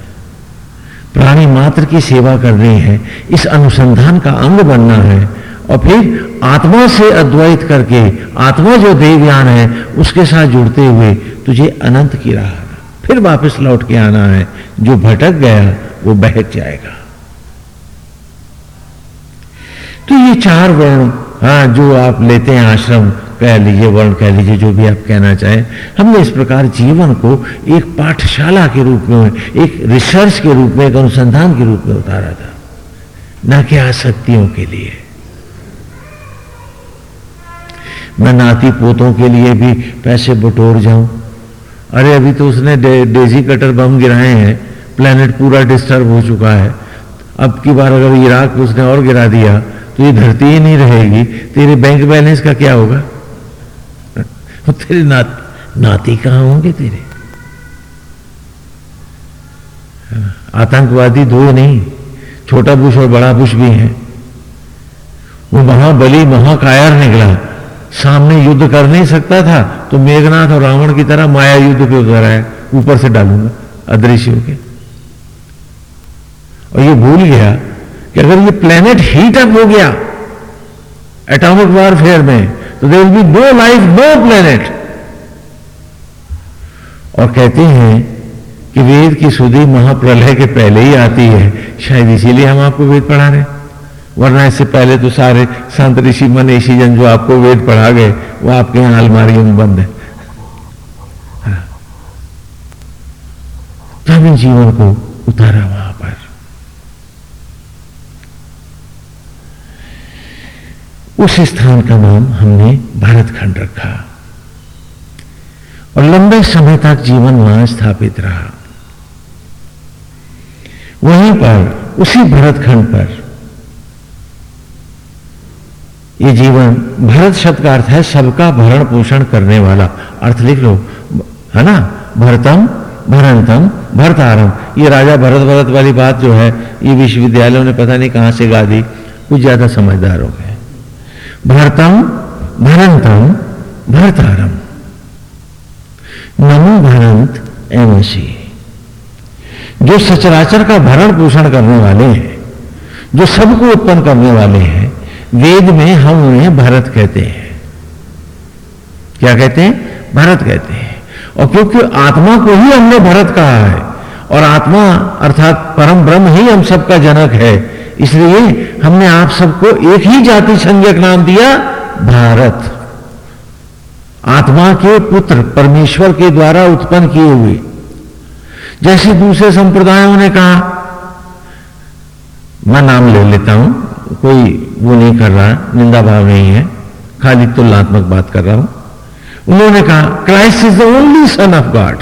प्राणी मात्र की सेवा करनी है, इस अनुसंधान का अंग बनना है, और फिर आत्मा से अद्वैत करके, आत्मा जो देवयान है, उसके साथ जुड़ते हुए तुझे अनंत की राह फिर वापस लौट के आना है। जो भटक गया, वो बहक जाएगा। तो ये चार वर्ण हाँ जो आप लेते हैं आश्रम, कह लीजिए वर्ण, कह लीजिए जो भी आप कहना चाहें, हमने इस प्रकार जीवन को एक पाठशाला के रूप में, एक रिसर्च के रूप में, एक अनुसंधान के रूप में उतारा था। ना कि आसक्तियों के लिए। मैं नाती पोतों के लिए भी पैसे बटोर जाऊँ। अरे अभी तो उसने डे, डेजी कटर बम गिराए हैं। प्लेनेट पूरा डिस्टर्ब हो चुका है। अब की बार अगर इराक उसने और गिरा दिया तो ये धरती ही नहीं रहेगी। तेरे बैंक बैलेंस का क्या होगा? तेरे नात, नाती कहाँ होंगे तेरे? आतंकवादी दो नहीं छोटा बुश और बड़ा बुश भी है। वो महाबली महाकायर निकला। सामने युद्ध कर नहीं सकता था तो मेघनाथ और रावण की तरह माया युद्ध पे उतर आया ऊपर से डालूँगा, अदृश्य होके। और ये भूल गया कि अगर ये प्लेनेट हीट अप हो गया एटॉमिक वॉरफेयर में तो there be no life no planet और कहते हैं कि वेद की सुधी महाप्रलय के पहले ही आती है, शायद इसीलिए हम आपको वेद पढ़ा रहे वरना इससे पहले तो सारे संत ऋषि, मनीषी, जन जो आपको वेद पढ़ा गए, वो आपके यहाँ अलमारियों में बंद है। हाँ। तो जीवन को उतारा वहाँ पर। उस स्थान का नाम हमने भारतखंड रखा। और लंबे समय तक जीवन वहाँ स्थापित रहा। वहीं पर, उसी भरतखंड पर यह जीवन भरत शब्द का अर्थ है सबका भरण पोषण करने वाला। अर्थ लिख लो। है ना? भरतम, भरंतम, भरतारम। ये राजा भरत भरत वाली बात जो है, ये विश्वविद्यालयों ने पता नहीं कहाँ से गा दी। कुछ ज़्यादा समझदार हो गए। भरतम, भरंतम, भरतारम। नमो भरंत एवसी जो सचराचर का भरण पोषण करने वाले हैं, जो सबको उत्पन्न करने वाले हैं वेद में हम उन्हें भरत कहते हैं। क्या कहते हैं? भरत कहते हैं। और क्योंकि आत्मा को ही हमने भरत कहा है, और आत्मा अर्थात परम ब्रह्म ही हम सबका जनक है, इसलिए हमने आप सबको एक ही जाति संज्ञक नाम दिया, भारत। आत्मा के पुत्र परमेश्वर के द्वारा उत्पन्न किए हुए। जैसे दूसरे संप्रदायों ने कहा, मैं नाम ले लेता हूँ। कोई वो नहीं कर रहा, निंदा भाव नहीं है। खाली तुलनात्मक बात कर रहा हूँ। उन्होंने कहा Christ is the only son of God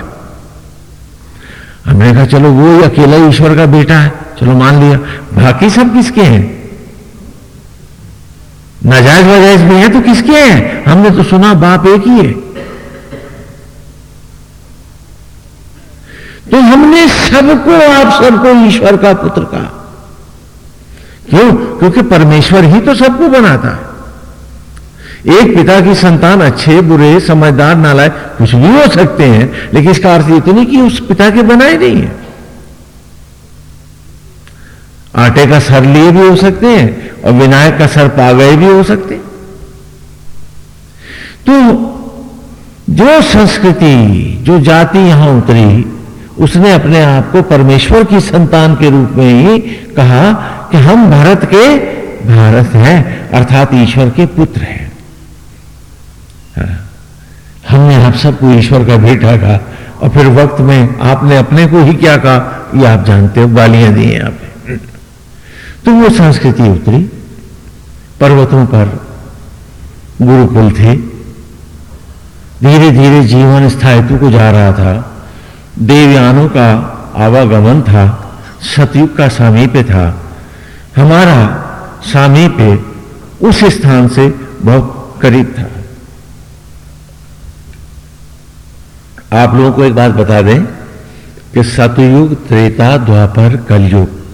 हमने कहा, चलो, वो अकेला ईश्वर का बेटा है। चलो, मान लिया। बाकी सब किसके हैं? नाजायज वजायज भी है तो किसके हैं? हमने तो सुना, बाप एक ही है। तो हमने सबको, आप सबको ईश्वर का पुत्र कहा। क्यों? क्योंकि परमेश्वर ही तो सबको बनाता है। एक पिता की संतान अच्छे, बुरे, समझदार, नालायक कुछ भी हो सकते हैं, लेकिन इसका अर्थ ये नहीं कि उस पिता के बनाए नहीं है। आटे का सर लिए भी हो सकते हैं और विनायक का सर पा गए भी हो सकते तो जो संस्कृति, जो जाति यहाँ उतरी उसने अपने आप को परमेश्वर की संतान के रूप में ही कहा कि हम भारत के भारत हैं, अर्थात ईश्वर के पुत्र हैं। हाँ। हमने आप सबको ईश्वर का बेटा कहा और फिर वक्त में आपने अपने को ही क्या कहा? ये आप जानते हो, गालियाँ दी हैं आपने। तो वो संस्कृति उतरी, पर्वतों पर गुरुकुल थे। धीरे धीरे जीवन स्थायित्व को जा रहा था। देवयानों का आवागमन था, सतयुग का सामीप्य था। हमारा सामीप्य उस स्थान से बहुत करीब था। आप लोगों को एक बात बता दें कि सतयुग, त्रेता, द्वापर, कलयुग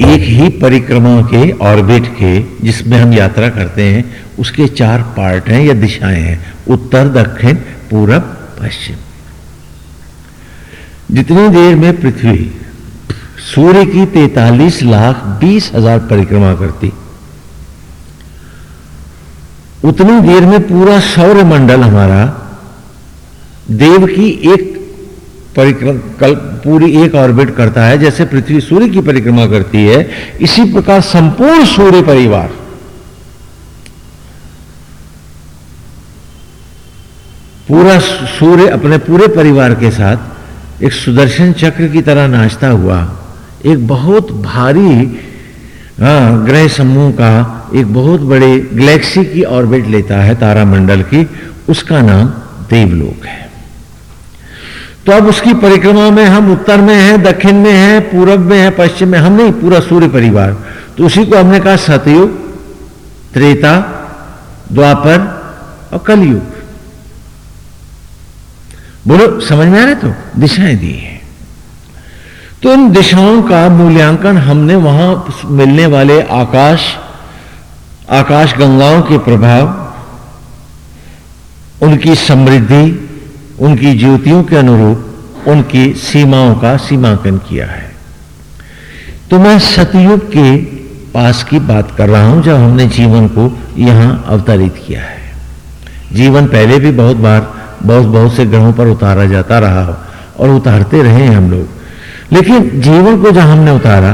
एक ही परिक्रमा के ऑर्बिट के जिसमें हम यात्रा करते हैं, उसके चार पार्ट हैं या दिशाएँ हैं। उत्तर, दक्षिण, पूरब पश्चिम। जितनी देर में पृथ्वी सूर्य की 43 लाख बीस हज़ार परिक्रमा करती, उतनी देर में पूरा सौर मंडल हमारा देव की एक परिक्रम पूरी एक ऑर्बिट करता है, जैसे पृथ्वी सूर्य की परिक्रमा करती है, इसी प्रकार संपूर्ण सूर्य परिवार। पूरा सूर्य अपने पूरे परिवार के साथ एक सुदर्शन चक्र की तरह नाचता हुआ, एक बहुत भारी ग्रह समूह का एक बहुत बड़े गैलेक्सी की ऑर्बिट लेता है तारामंडल की, उसका नाम देवलोक है। तो अब उसकी परिक्रमा में हम उत्तर में हैं, दक्षिण में हैं, पूरब में हैं, पश्चिम में हम नहीं, पूरा सूर्य परिवार। तो उसी को हमने कहा सतयुग, त्रेता, द्वापर और कलयुग। बोलो, समझ में आ रहे तो? दिशाएँ दी है। तो इन दिशाओं का मूल्यांकन हमने वहाँ मिलने वाले आकाश आकाश गंगाओं के प्रभाव, उनकी समृद्धि, उनकी ज्योतियों के अनुरूप, उनकी सीमाओं का सीमांकन किया है। तो मैं सतयुग के पास की बात कर रहा हूँ, जब हमने जीवन को यहाँ अवतरित किया है। जीवन पहले भी बहुत बार बहुत बहुत से ग्रहों पर उतारा जाता रहा और उतारते रहे हम लोग। लेकिन जीवन को जहाँ हमने उतारा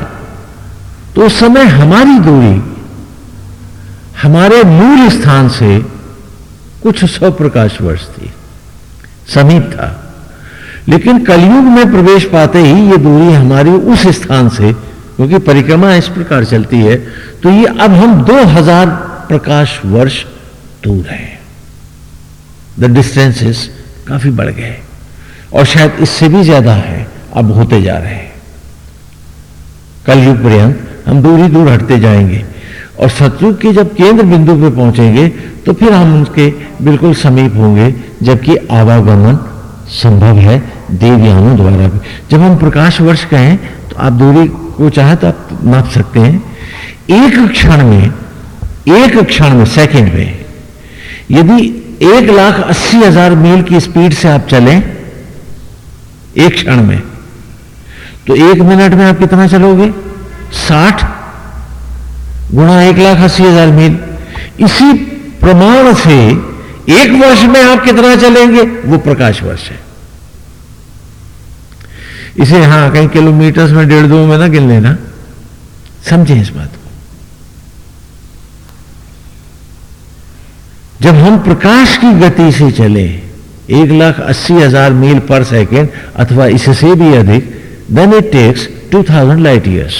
तो उस समय हमारी दूरी, हमारे मूल स्थान से कुछ सौ प्रकाश वर्ष थी। समीप था। लेकिन कलयुग में प्रवेश पाते ही ये दूरी हमारी उस स्थान से, क्योंकि परिक्रमा इस प्रकार चलती है तो ये अब हम 2000 प्रकाश वर्ष दूर हैं। द डिस्टेंसेस काफ़ी बढ़ गए। और शायद इससे भी ज़्यादा है, अब होते जा रहे हैं। कलयुग पर्यंत हम दूर ही दूर हटते जाएँगे और सतयुग के जब केंद्र बिंदु पर पहुँचेंगे तो फिर हम उनके बिल्कुल समीप होंगे, जबकि आवागमन संभव है देवयानों द्वारा भी। जब हम प्रकाश वर्ष कहें तो आप दूरी को चाहे तो आप नाप सकते हैं। एक क्षण में, एक क्षण में, सेकंड में, यदि एक लाख अस्सी हज़ार मील की स्पीड से आप चलें एक क्षण में। तो एक मिनट में आप कितना चलोगे? साठ गुणा एक लाख अस्सी हज़ार मील। इसी प्रमाण से एक वर्ष में आप कितना चलेंगे? वो प्रकाश वर्ष है। इसे हाँ कहीं किलोमीटर्स में डेढ़ दो में ना गिन लेना। समझे इस बात को। जब हम प्रकाश की गति से चले, एक लाख अस्सी हज़ार मील पर सेकेंड अथवा इससे भी अधिक then it takes two thousand light years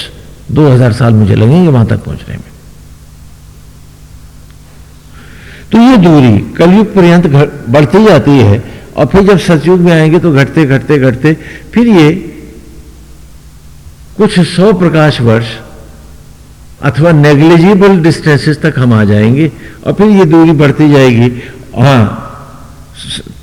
दो हज़ार साल मुझे लगेंगे वहाँ तक पहुँचने में। तो ये दूरी कलयुग पर्यंत बढ़ती जाती है और फिर जब सतयुग में आएँगे तो घटते घटते घटते फिर ये कुछ सौ प्रकाश वर्ष अथवा नेग्लिजिबल डिस्टेंसेस तक हम आ जाएँगे और फिर ये दूरी बढ़ती जाएगी। हाँ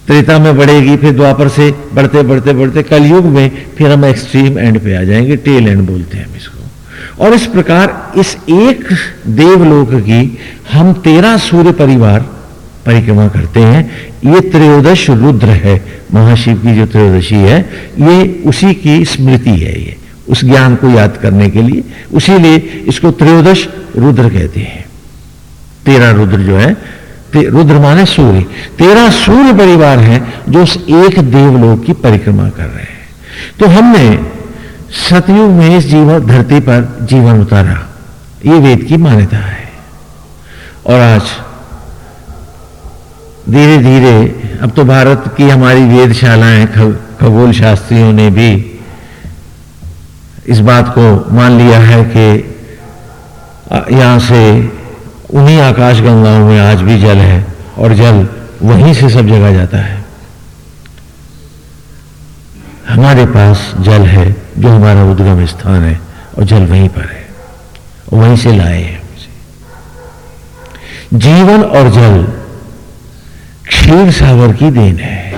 त्रेता में बढ़ेगी, फिर द्वापर से बढ़ते बढ़ते बढ़ते, कलयुग में फिर हम एक्सट्रीम एंड पे आ जाएँगे टेल एंड बोलते हैं हम इसको। और इस प्रकार इस एक देवलोक की हम तेरह सूर्य परिवार परिक्रमा करते हैं। ये त्रयोदश रुद्र है, महाशिव की जो त्रयोदशी है, ये उसी की स्मृति है ये। उस ज्ञान को याद करने के लिए। उसी लिए इसको त्रयोदश रुद्र कहते हैं। तेरह रुद्र जो है रुद्र माने सूर्य। तेरह सूर्य परिवार हैं जो उस एक देवलोक की परिक्रमा कर रहे हैं। तो हमने सतयुग में इस जीवन, धरती पर जीवन उतारा। ये वेद की मान्यता है। और आज धीरे धीरे अब तो भारत की हमारी वेदशालाएँ खगोल शास्त्रियों ने भी इस बात को मान लिया है कि यहाँ से उन्हीं आकाश गंगाओं में आज भी जल है और जल वहीं से सब जगह जाता है। हमारे पास जल है जो हमारा उद्गम स्थान है और जल वहीं पर है और वहीं से लाए हैं जीवन और जल क्षीर सागर की देन है।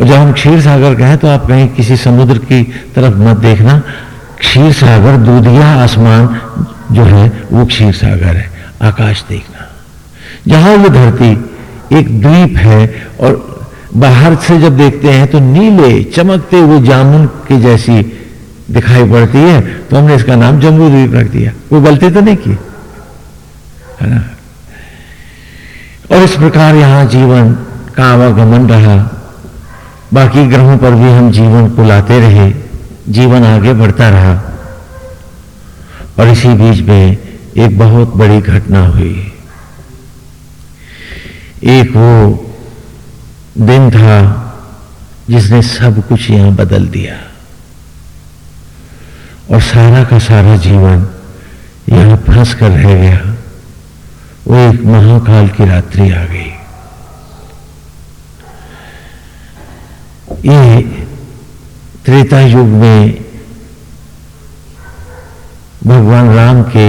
और जब हम क्षीर सागर कहें तो आप कहीं किसी समुद्र की तरफ़ मत देखना। क्षीर सागर, दूधिया आसमान जो है, वो क्षीर सागर है। आकाश देखना। जहाँ वो धरती एक द्वीप है और बाहर से जब देखते हैं तो नीले, चमकते हुए जामुन की जैसी दिखाई पड़ती है। तो हमने इसका नाम जम्बू द्वीप रख दिया। कोई गलती तो नहीं की है ना? और इस प्रकार यहाँ जीवन का आवागमन रहा। बाकी ग्रहों पर भी हम जीवन को लाते रहे, जीवन आगे बढ़ता रहा। और इसी बीच में एक बहुत बड़ी घटना हुई। एक वो दिन था जिसने सब कुछ यहाँ बदल दिया। और सारा का सारा जीवन यहाँ फंस कर रह गया। वो एक महाकाल की रात्रि आ गई। ये त्रेता युग में भगवान राम के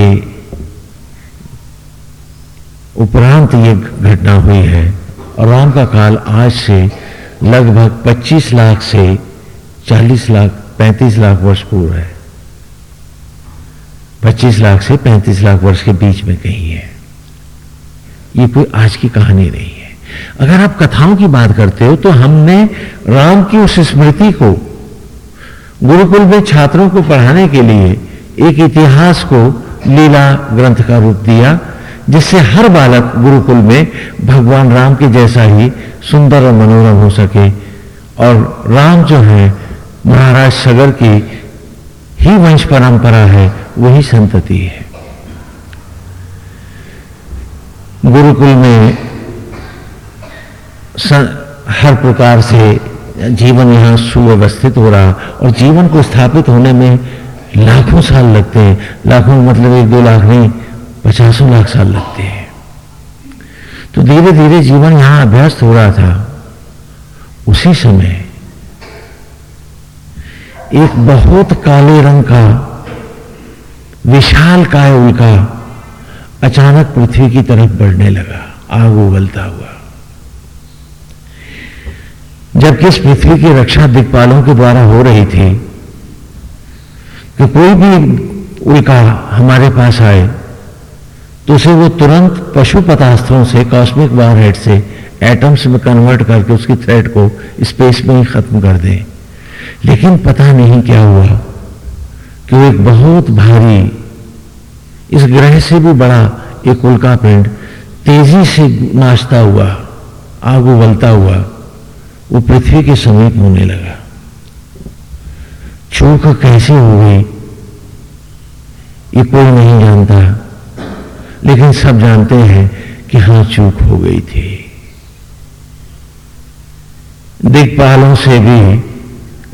उपरांत ये घटना हुई है। और राम का काल आज से लगभग 25 लाख से 40 लाख 35 लाख वर्ष पूर्व है। 25 लाख से 35 लाख वर्ष के बीच में कहीं है। ये कोई आज की कहानी नहीं है। अगर आप कथाओं की बात करते हो तो हमने राम की उस स्मृति को गुरुकुल में छात्रों को पढ़ाने के लिए एक इतिहास को लीला ग्रंथ का रूप दिया, जिससे हर बालक गुरुकुल में भगवान राम के जैसा ही सुंदर और मनोरम हो सके। और राम जो है, महाराज सगर की ही वंश परंपरा है, वही संतति है। गुरुकुल में हर प्रकार से जीवन यहाँ सुव्यवस्थित हो रहा और जीवन को स्थापित होने में लाखों साल लगते हैं। लाखों मतलब एक दो लाख नहीं, पचासों लाख साल लगते हैं। तो धीरे धीरे जीवन यहाँ अभ्यस्त हो रहा था। उसी समय एक बहुत काले रंग का, विशाल काय उल्का अचानक पृथ्वी की तरफ़ बढ़ने लगा, आग उगलता हुआ। जबकि इस पृथ्वी की रक्षा दिक्पालों के द्वारा हो रही थी कि कोई भी उल्का हमारे पास आए तो उसे वो तुरंत पशु पदार्थों से कॉस्मिक वारहेड से एटम्स में कन्वर्ट करके उसकी थ्रेड को स्पेस में ही खत्म कर दे। लेकिन पता नहीं क्या हुआ कि वो एक बहुत भारी, इस ग्रह से भी बड़ा एक उल्का पिंड तेज़ी से नाचता हुआ, आग उबलता हुआ वो पृथ्वी के समीप होने लगा। चूक कैसे हो गई, ये कोई नहीं जानता, लेकिन सब जानते हैं कि हाँ चूक हो गई थी। दिग्पालों से भी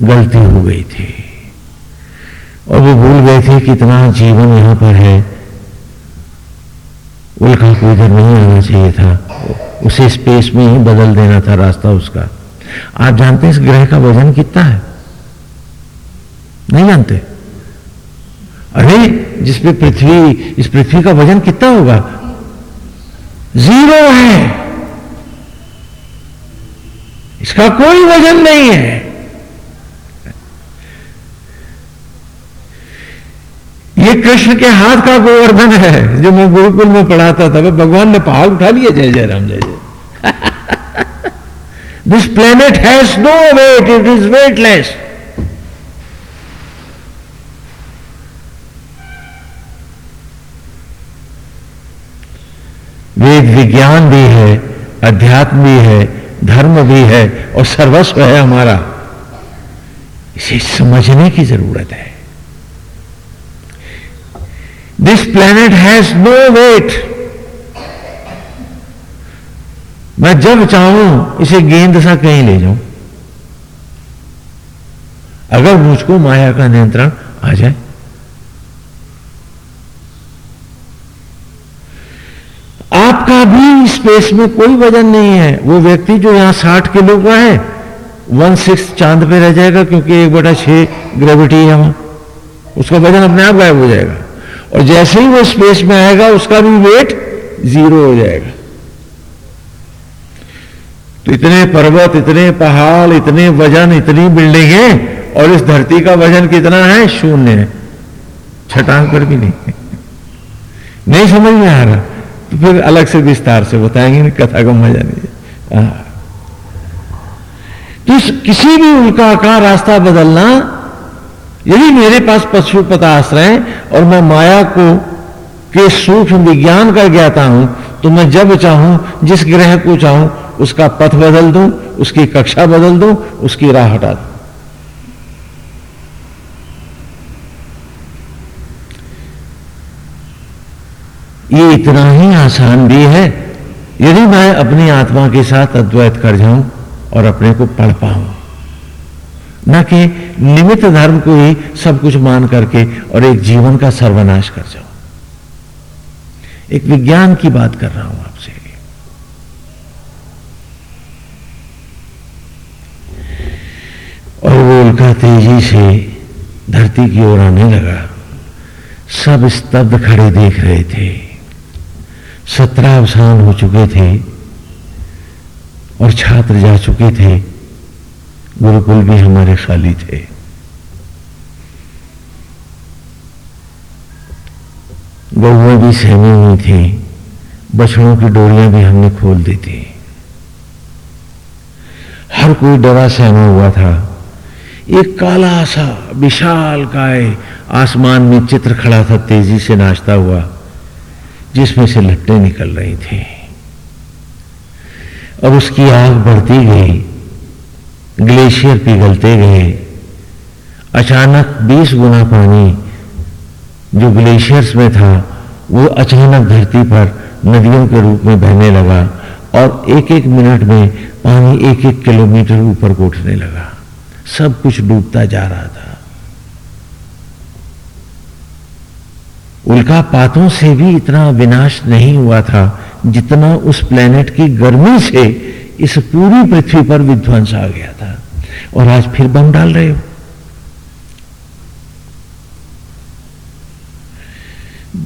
गलती हो गई थी। और वो भूल गए थे कितना जीवन यहाँ पर है। उल्का को इधर नहीं आना चाहिए था, उसे स्पेस में ही बदल देना था रास्ता उसका। आप जानते हैं इस ग्रह का वज़न कितना है? नहीं जानते? अरे जिसपे पृथ्वी, इस पृथ्वी का वज़न कितना होगा? ज़ीरो है। इसका कोई वज़न नहीं है। ये कृष्ण के हाथ का गोवर्धन है, जो मैं गुरुकुल में पढ़ाता था। भगवान ने पहाड़ उठा लिया। जय जय राम, जय जय। This planet has no weight it is weightless Veda विज्ञान भी है, अध्यात्म भी है, धर्म भी है और सर्वस्व है हमारा। इसे समझने की ज़रूरत है। This planet has no weight मैं जब चाहूँ, इसे गेंद सा कहीं ले जाऊँ। अगर मुझको माया का नियंत्रण आ जाए। आपका भी स्पेस में कोई वज़न नहीं है। वो व्यक्ति जो यहाँ साठ किलो का है वन सिक्स चाँद पे रह जाएगा, क्योंकि एक बटा छह ग्रेविटी है वहाँ। उसका वज़न अपने आप गायब हो जाएगा। और जैसे ही वो स्पेस में आएगा, उसका भी वेट ज़ीरो हो जाएगा। तो इतने पर्वत, इतने पहाड़, इतने वज़न, इतनी बिल्डिंगें और इस धरती का वज़न कितना है? शून्य है। छटांग पर भी नहीं नहीं समझ में आ रहा। तो फिर अलग से विस्तार से बताएँगे कथा को मज़ा नहीं। तो किसी भी उल्का का रास्ता बदलना यदि मेरे पास पशुपतास्त्र है और मैं माया को, के सूक्ष्म विज्ञान का ज्ञाता हूँ तो मैं जब चाहूँ, जिस ग्रह को चाहूँ उसका पथ बदल दो, उसकी कक्षा बदल दो, उसकी राह हटा दो। ये इतना ही आसान भी है, यदि मैं अपनी आत्मा के साथ अद्वैत कर जाऊँ और अपने को पढ़ पाऊँ। न कि निमित्त धर्म को ही सब कुछ मान करके और एक जीवन का सर्वनाश कर जाऊँ। एक विज्ञान की बात कर रहा हूँ। उल्का तेज़ी से धरती की ओर आने लगा। सब स्तब्ध खड़े देख रहे थे। सत्रह अवसान हो चुके थे और छात्र जा चुके थे। गुरुकुल भी हमारे खाली थे। गौएँ भी सहमी हुई थी। बछड़ों की डोरियाँ भी हमने खोल दी थी। हर कोई डरा सहमा हुआ था। एक काला सा, विशाल काय आसमान में चित्र खड़ा था, तेज़ी से नाचता हुआ, जिसमें से लट्टे निकल रही थी। अब उसकी आग बढ़ती गई, ग्लेशियर पिघलते गए। अचानक 20 गुना पानी जो ग्लेशियर्स में था, वो अचानक धरती पर नदियों के रूप में बहने लगा और एक एक मिनट में पानी एक एक किलोमीटर ऊपर को उठने लगा। सब कुछ डूबता जा रहा था। उल्का पातों से भी इतना विनाश नहीं हुआ था जितना उस प्लेनेट की गर्मी से इस पूरी पृथ्वी पर विध्वंस आ गया था। और आज फिर बम डाल रहे हो।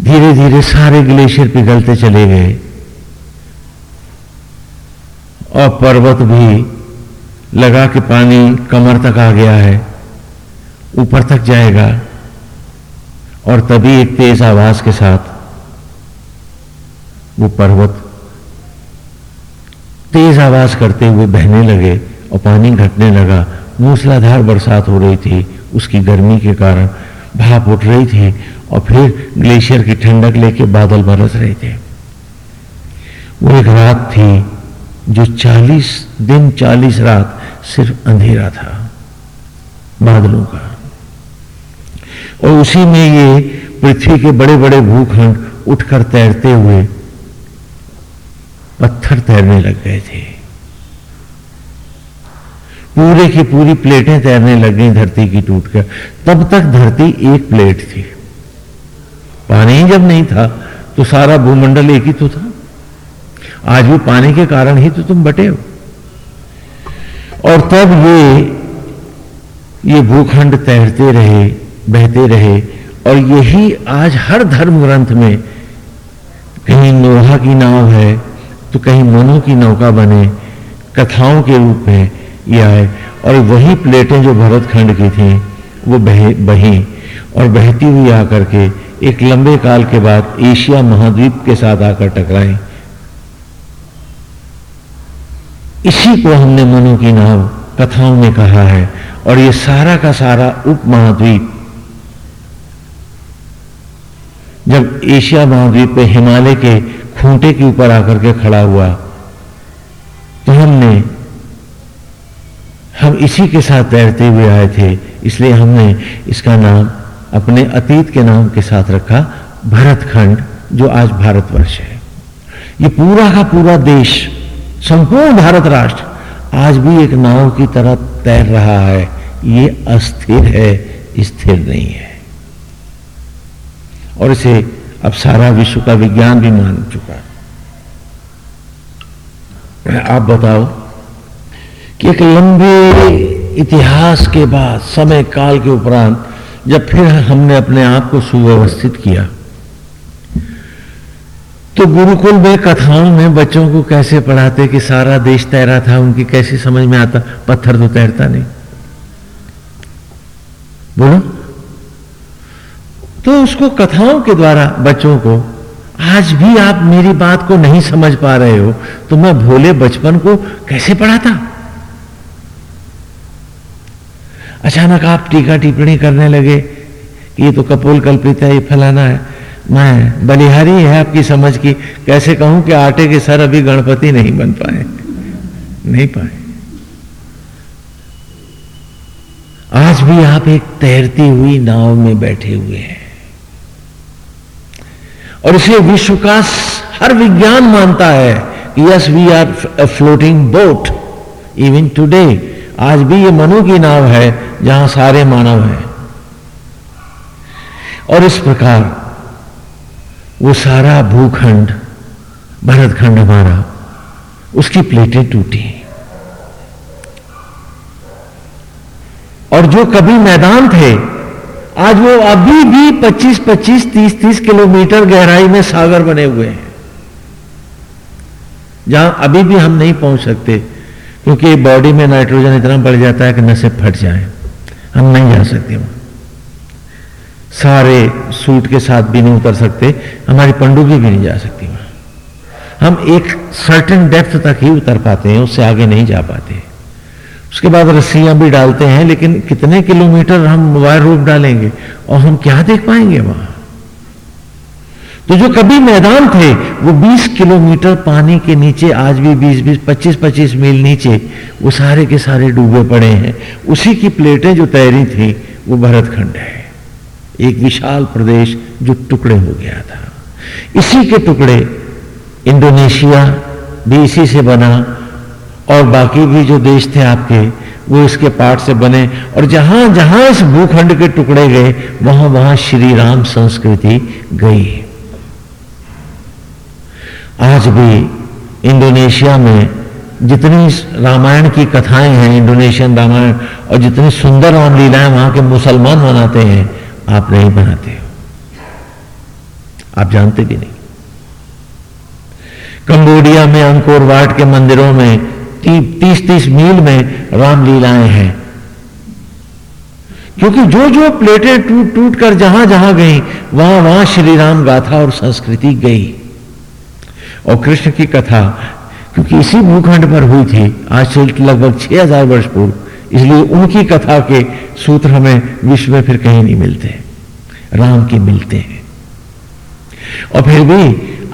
धीरे धीरे सारे ग्लेशियर पिघलते चले गए। और पर्वत भी लगा कि पानी कमर तक आ गया है, ऊपर तक जाएगा, और तभी एक तेज आवाज़ के साथ वो पर्वत तेज आवाज़ करते हुए बहने लगे और पानी घटने लगा। मूसलाधार बरसात हो रही थी, उसकी गर्मी के कारण भाप उठ रही थी और फिर ग्लेशियर की ठंडक लेके बादल बरस रहे थे। वो एक रात थी जो 40 दिन 40 रात सिर्फ़ अंधेरा था, बादलों का। और उसी में ये पृथ्वी के बड़े बड़े भूखंड उठकर तैरते हुए पत्थर तैरने लग गए थे। पूरे की पूरी प्लेटें तैरने लग गई धरती की टूटकर। तब तक धरती एक प्लेट थी। पानी जब नहीं था तो सारा भूमंडल एक ही तो था। आज भी पानी के कारण ही तो तुम बटे हो। और तब ये ये भूखंड तैरते रहे, बहते रहे, और यही आज हर धर्म ग्रंथ में कहीं नोहा की नाव है तो कहीं मनु की नौका बने, कथाओं के रूप में यह आए, और वही प्लेटें जो भरत खंड की थी, वो बह, बही, और बहती हुई आकर के एक लंबे काल के बाद एशिया महाद्वीप के साथ आकर टकराई। इसी को हमने मनु की नाम कथाओं में कहा है और ये सारा का सारा उप महाद्वीप जब एशिया महाद्वीप पे हिमालय के खूंटे के ऊपर आकर के खड़ा हुआ तो हमने, हम इसी के साथ तैरते हुए आए थे, इसलिए हमने इसका नाम, अपने अतीत के नाम के साथ रखा भरतखंड, जो आज भारतवर्ष है। ये पूरा का पूरा देश संपूर्ण भारत राष्ट्र आज भी एक नाव की तरह तैर रहा है। ये अस्थिर है, स्थिर नहीं है। और इसे अब सारा विश्व का विज्ञान भी मान चुका है। आप बताओ कि एक लंबे इतिहास के बाद, समय काल के उपरांत, जब फिर हमने अपने आप को सुव्यवस्थित किया तो गुरुकुल में कथाओं में बच्चों को कैसे पढ़ाते कि सारा देश तैरा था, उनकी कैसे समझ में आता, पत्थर तो तैरता नहीं। बोलो। तो उसको कथाओं के द्वारा बच्चों को, आज भी आप मेरी बात को नहीं समझ पा रहे हो तो मैं भोले बचपन को कैसे पढ़ाता? अचानक आप टीका टिप्पणी करने लगे कि ये तो कपोल कल्पित है, ये फलाना है। मैं बलिहारी है आपकी समझ की। कैसे कहूँ कि आटे के सर अभी गणपति नहीं बन पाए। नहीं पाए। आज भी आप एक तैरती हुई नाव में बैठे हुए हैं। और इसे विश्व का हर विज्ञान मानता है कि yes we are a floating boat even today आज भी ये मनु की नाव है जहाँ सारे मानव हैं। और इस प्रकार वो सारा भूखंड, भरतखंड हमारा, उसकी प्लेटें टूटी। और जो कभी मैदान थे, आज वो अभी भी 25 25 30 30 किलोमीटर गहराई में सागर बने हुए हैं। जहाँ अभी भी हम नहीं पहुँच सकते, क्योंकि बॉडी में नाइट्रोजन इतना बढ़ जाता है कि नशे फट जाए। हम नहीं जा सकते वहाँ। सारे सूट के साथ भी नहीं उतर सकते, हमारी पंडुबी भी नहीं जा सकती। वहाँ हम एक सर्टेन डेप्थ तक ही उतर पाते हैं, उससे आगे नहीं जा पाते। उसके बाद रस्सियाँ भी डालते हैं, लेकिन कितने किलोमीटर हम वायर रूप डालेंगे, और हम क्या देख पाएँगे वहाँ? तो जो कभी मैदान थे, वो 20 किलोमीटर पानी के नीचे, आज भी 20 20 25 25 मील नीचे, वो सारे के सारे डूबे पड़े हैं। उसी की प्लेटें जो तैरी थी, वो भरतखंड है। एक विशाल प्रदेश जो टुकड़े हो गया था। इसी के टुकड़े इंडोनेशिया भी इसी से बना और बाकी भी जो देश थे आपके, वो इसके पार्ट से बने और जहाँ जहाँ इस भूखंड के टुकड़े गए, वहाँ वहाँ श्री राम संस्कृति गई। आज भी इंडोनेशिया में जितनी रामायण की कथाएँ हैं, इंडोनेशियन रामायण, और जितनी सुंदर रामलीलाएँ वहाँ के मुसलमान मनाते हैं आप नहीं बनाते हो। आप जानते भी नहीं? कंबोडिया में अंकोर वाट के मंदिरों में तीस तीस मील में रामलीलाएँ हैं। क्योंकि जो जो प्लेटें टूट टूट कर जहाँ जहाँ गई वहाँ वहाँ श्री राम गाथा और संस्कृति गई। और कृष्ण की कथा, क्योंकि इसी भूखंड पर हुई थी, आज से लगभग 6000 वर्ष पूर्व इसलिए उनकी कथा के सूत्र हमें विश्व में फिर कहीं नहीं मिलते। राम के मिलते हैं। और फिर भी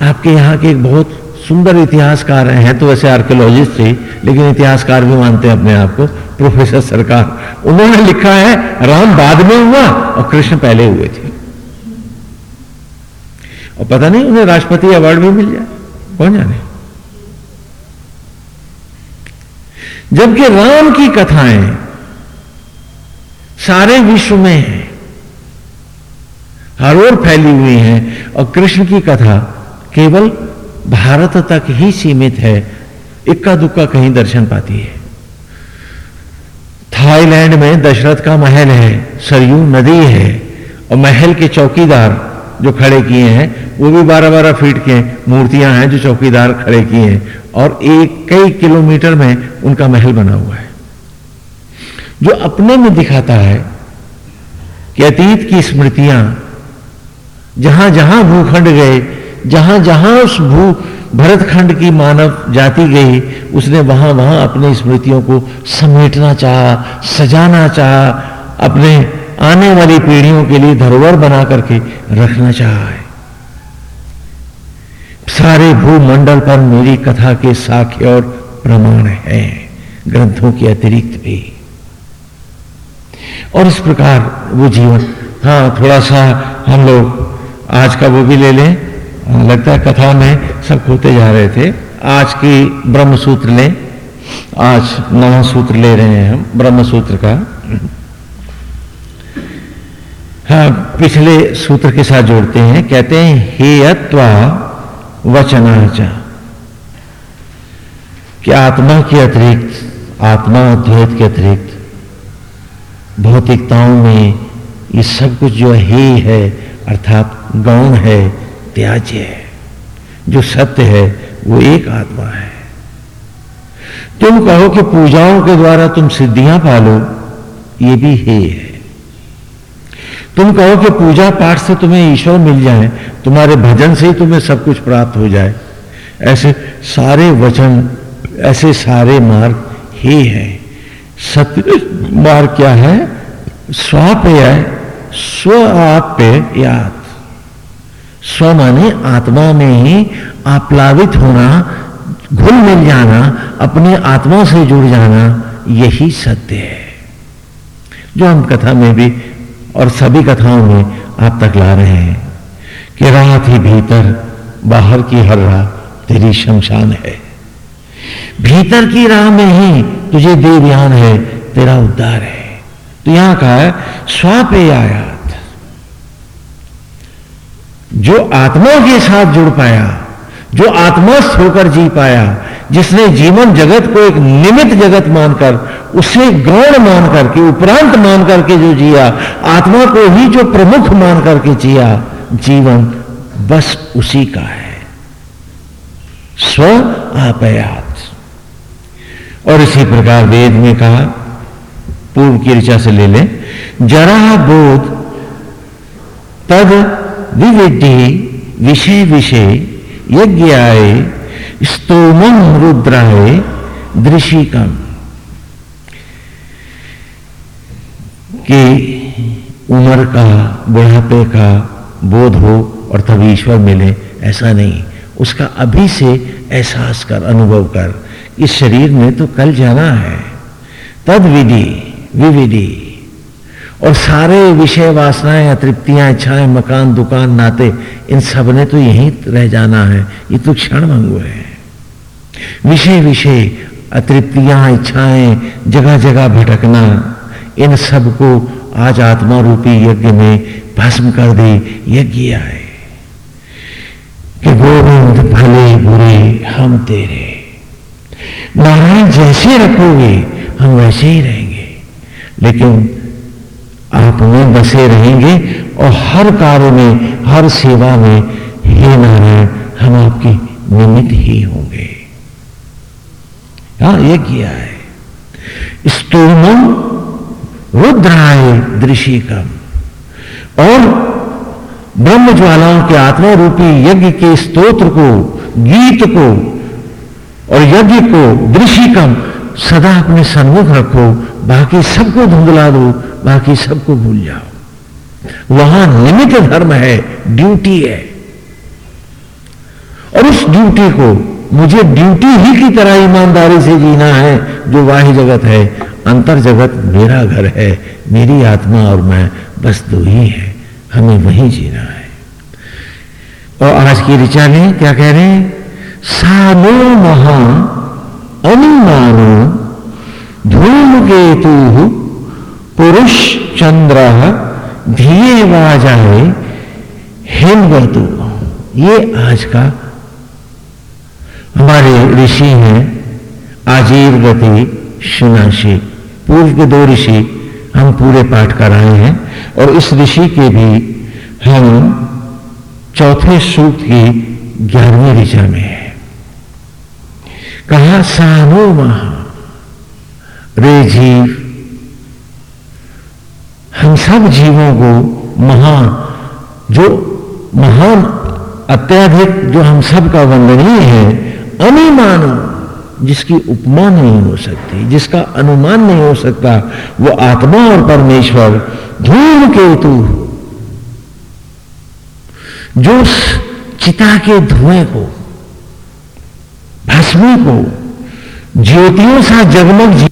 आपके यहाँ के एक बहुत सुंदर इतिहासकार हैं तो वैसे आर्कियोलॉजिस्ट थे लेकिन इतिहासकार भी मानते हैं अपने आप को प्रोफेसर सरकार। उन्होंने लिखा है, राम बाद में हुआ और कृष्ण पहले हुए थे। और पता नहीं उन्हें राष्ट्रपति अवार्ड भी मिल जाए। कौन जाने? जबकि राम की कथाएँ सारे विश्व में हैं। हर ओर फैली हुई हैं और कृष्ण की कथा केवल भारत तक ही सीमित है। इक्का दुक्का कहीं दर्शन पाती है। थाईलैंड में दशरथ का महल है, सरयू नदी है और महल के चौकीदार जो खड़े किए हैं, वो भी बारह बारह फीट के मूर्तियाँ हैं जो चौकीदार खड़े किए हैं और एक कई किलोमीटर में उनका महल बना हुआ है। जो अपने में दिखाता है कि अतीत की स्मृतियाँ जहाँ जहाँ भूखंड गए जहाँ जहाँ उस भू भरतखंड की मानव जाति गई, उसने वहाँ वहाँ अपनी स्मृतियों को समेटना चाहा, सजाना चाहा, अपने आने वाली पीढ़ियों के लिए धरोहर बना करके रखना चाहा। सारे भूमंडल पर मेरी कथा के साक्ष्य और प्रमाण हैं, ग्रंथों के अतिरिक्त भी। और इस प्रकार वो जीवन। हाँ थोड़ा सा हम लोग आज का वो भी ले लें। लगता है कथा में सब खोते जा रहे थे। आज की ब्रह्म सूत्र लें। आज नवा सूत्र ले रहे हैं हम ब्रह्म सूत्र का। हाँ पिछले सूत्र के साथ जोड़ते हैं, कहते हैं, हेयत्वा वचनाचा कि आत्मा के अतिरिक्त, आत्मा द्वैत के अतिरिक्त, भौतिकताओं में ये सब कुछ जो है है, अर्थात गौण है, त्याज्य है, जो सत्य है, वो एक आत्मा है। तुम कहो कि पूजाओं के द्वारा तुम सिद्धियाँ पालो, ये भी हे है। तुम कहो कि पूजा पाठ से तुम्हें ईश्वर मिल जाए, तुम्हारे भजन से ही तुम्हें सब कुछ प्राप्त हो जाए। ऐसे सारे वचन, ऐसे सारे मार्ग ही है। सत्य मार्ग क्या है? स्वाप्य स्व आप याद स्व माने आत्मा में ही आप्लावित होना, घुल मिल जाना, अपनी आत्मा से जुड़ जाना, यही सत्य है। जो हम कथा में भी और सभी कथाओं में आप तक ला रहे हैं कि रात ही भीतर, बाहर की हर राह तेरी शमशान है। भीतर की राह में ही तुझे देवयान है, तेरा उद्धार है। तो यहाँ कहा है, स्वापे आयात। जो आत्मा के साथ जुड़ पाया, जो आत्मस्थ होकर जी पाया जिसने जीवन जगत को एक निमित जगत मानकर, उसे गौण मान करके उपरांत मान करके जो जिया, आत्मा को ही जो प्रमुख मान करके जिया, जीवन बस उसी का है। स्व आपयात। और इसी प्रकार वेद में कहा, पूर्व की ऋचा से ले लें, जरा बोध तद विविधि विषय विषय यज्ञ आए स्तोमम रुद्राय दृशिकम। कि उम्र का, बुढ़ापे का बोध हो और तभी ईश्वर मिले, ऐसा नहीं। उसका अभी से एहसास कर, अनुभव कर, इस शरीर में तो कल जाना है। तद विधि विविधि और सारे विषय वासनाएँ, अतृप्तियाँ, इच्छाएँ, मकान, दुकान, नाते, इन सबने तो यहीं रह जाना है। ये तो क्षण मंगु है। विषय विषय, अतृप्तियाँ, इच्छाएँ जगह जगह भटकना, इन सबको आज आत्मा रूपी यज्ञ में भस्म कर दे यज्ञ आए। कि गोविंद भले बुरे, हम तेरे। नारायण जैसे रखोगे, हम वैसे ही रहेंगे। लेकिन आप में बसे रहेंगे और हर कार्य में, हर सेवा में, हे नारायण, हम आपके निमित्त ही होंगे। हाँ ये किया है। स्तोमम रुद्राय दृशिकम। और ब्रह्म ज्वालाओं के आत्मा रूपी यज्ञ के स्तोत्र को, गीत को और यज्ञ को दृशिकम सदा अपने सन्मुख रखो, बाकी सबको धुंधला दो बाकी सबको भूल जाओ। वहाँ निमित्त धर्म है, ड्यूटी है। और उस ड्यूटी को मुझे ड्यूटी ही की तरह ईमानदारी से जीना है, जो वाह्य जगत है, अंतर जगत मेरा घर है, मेरी आत्मा और मैं बस दो ही है, हमें वही जीना है। और आज की ऋचा ने क्या कह रहे हैं? सानो महा अनुमानो धूम केतु पुरुष चंद्र धिये वाजाए हिमवतु। ये आज का हमारे ऋषि हैं आजीव गति सुनाशी। पूर्व के दो ऋषि हम पूरे पाठ कर रहे हैं और इस ऋषि के भी हम चौथे सूक्त की ग्यारहवीं ऋषा में है। कहा सानो महा, रे जीव हम सब जीवों को महान, जो महान अत्याधिक, जो हम सब का वंदनीय है अनिमानो जिसकी उपमा नहीं हो सकती, जिसका अनुमान नहीं हो सकता, वो आत्मा और परमेश्वर धूम केतु जो चिता के धुएँ को, भस्मी को, ज्योतियों सा जगमग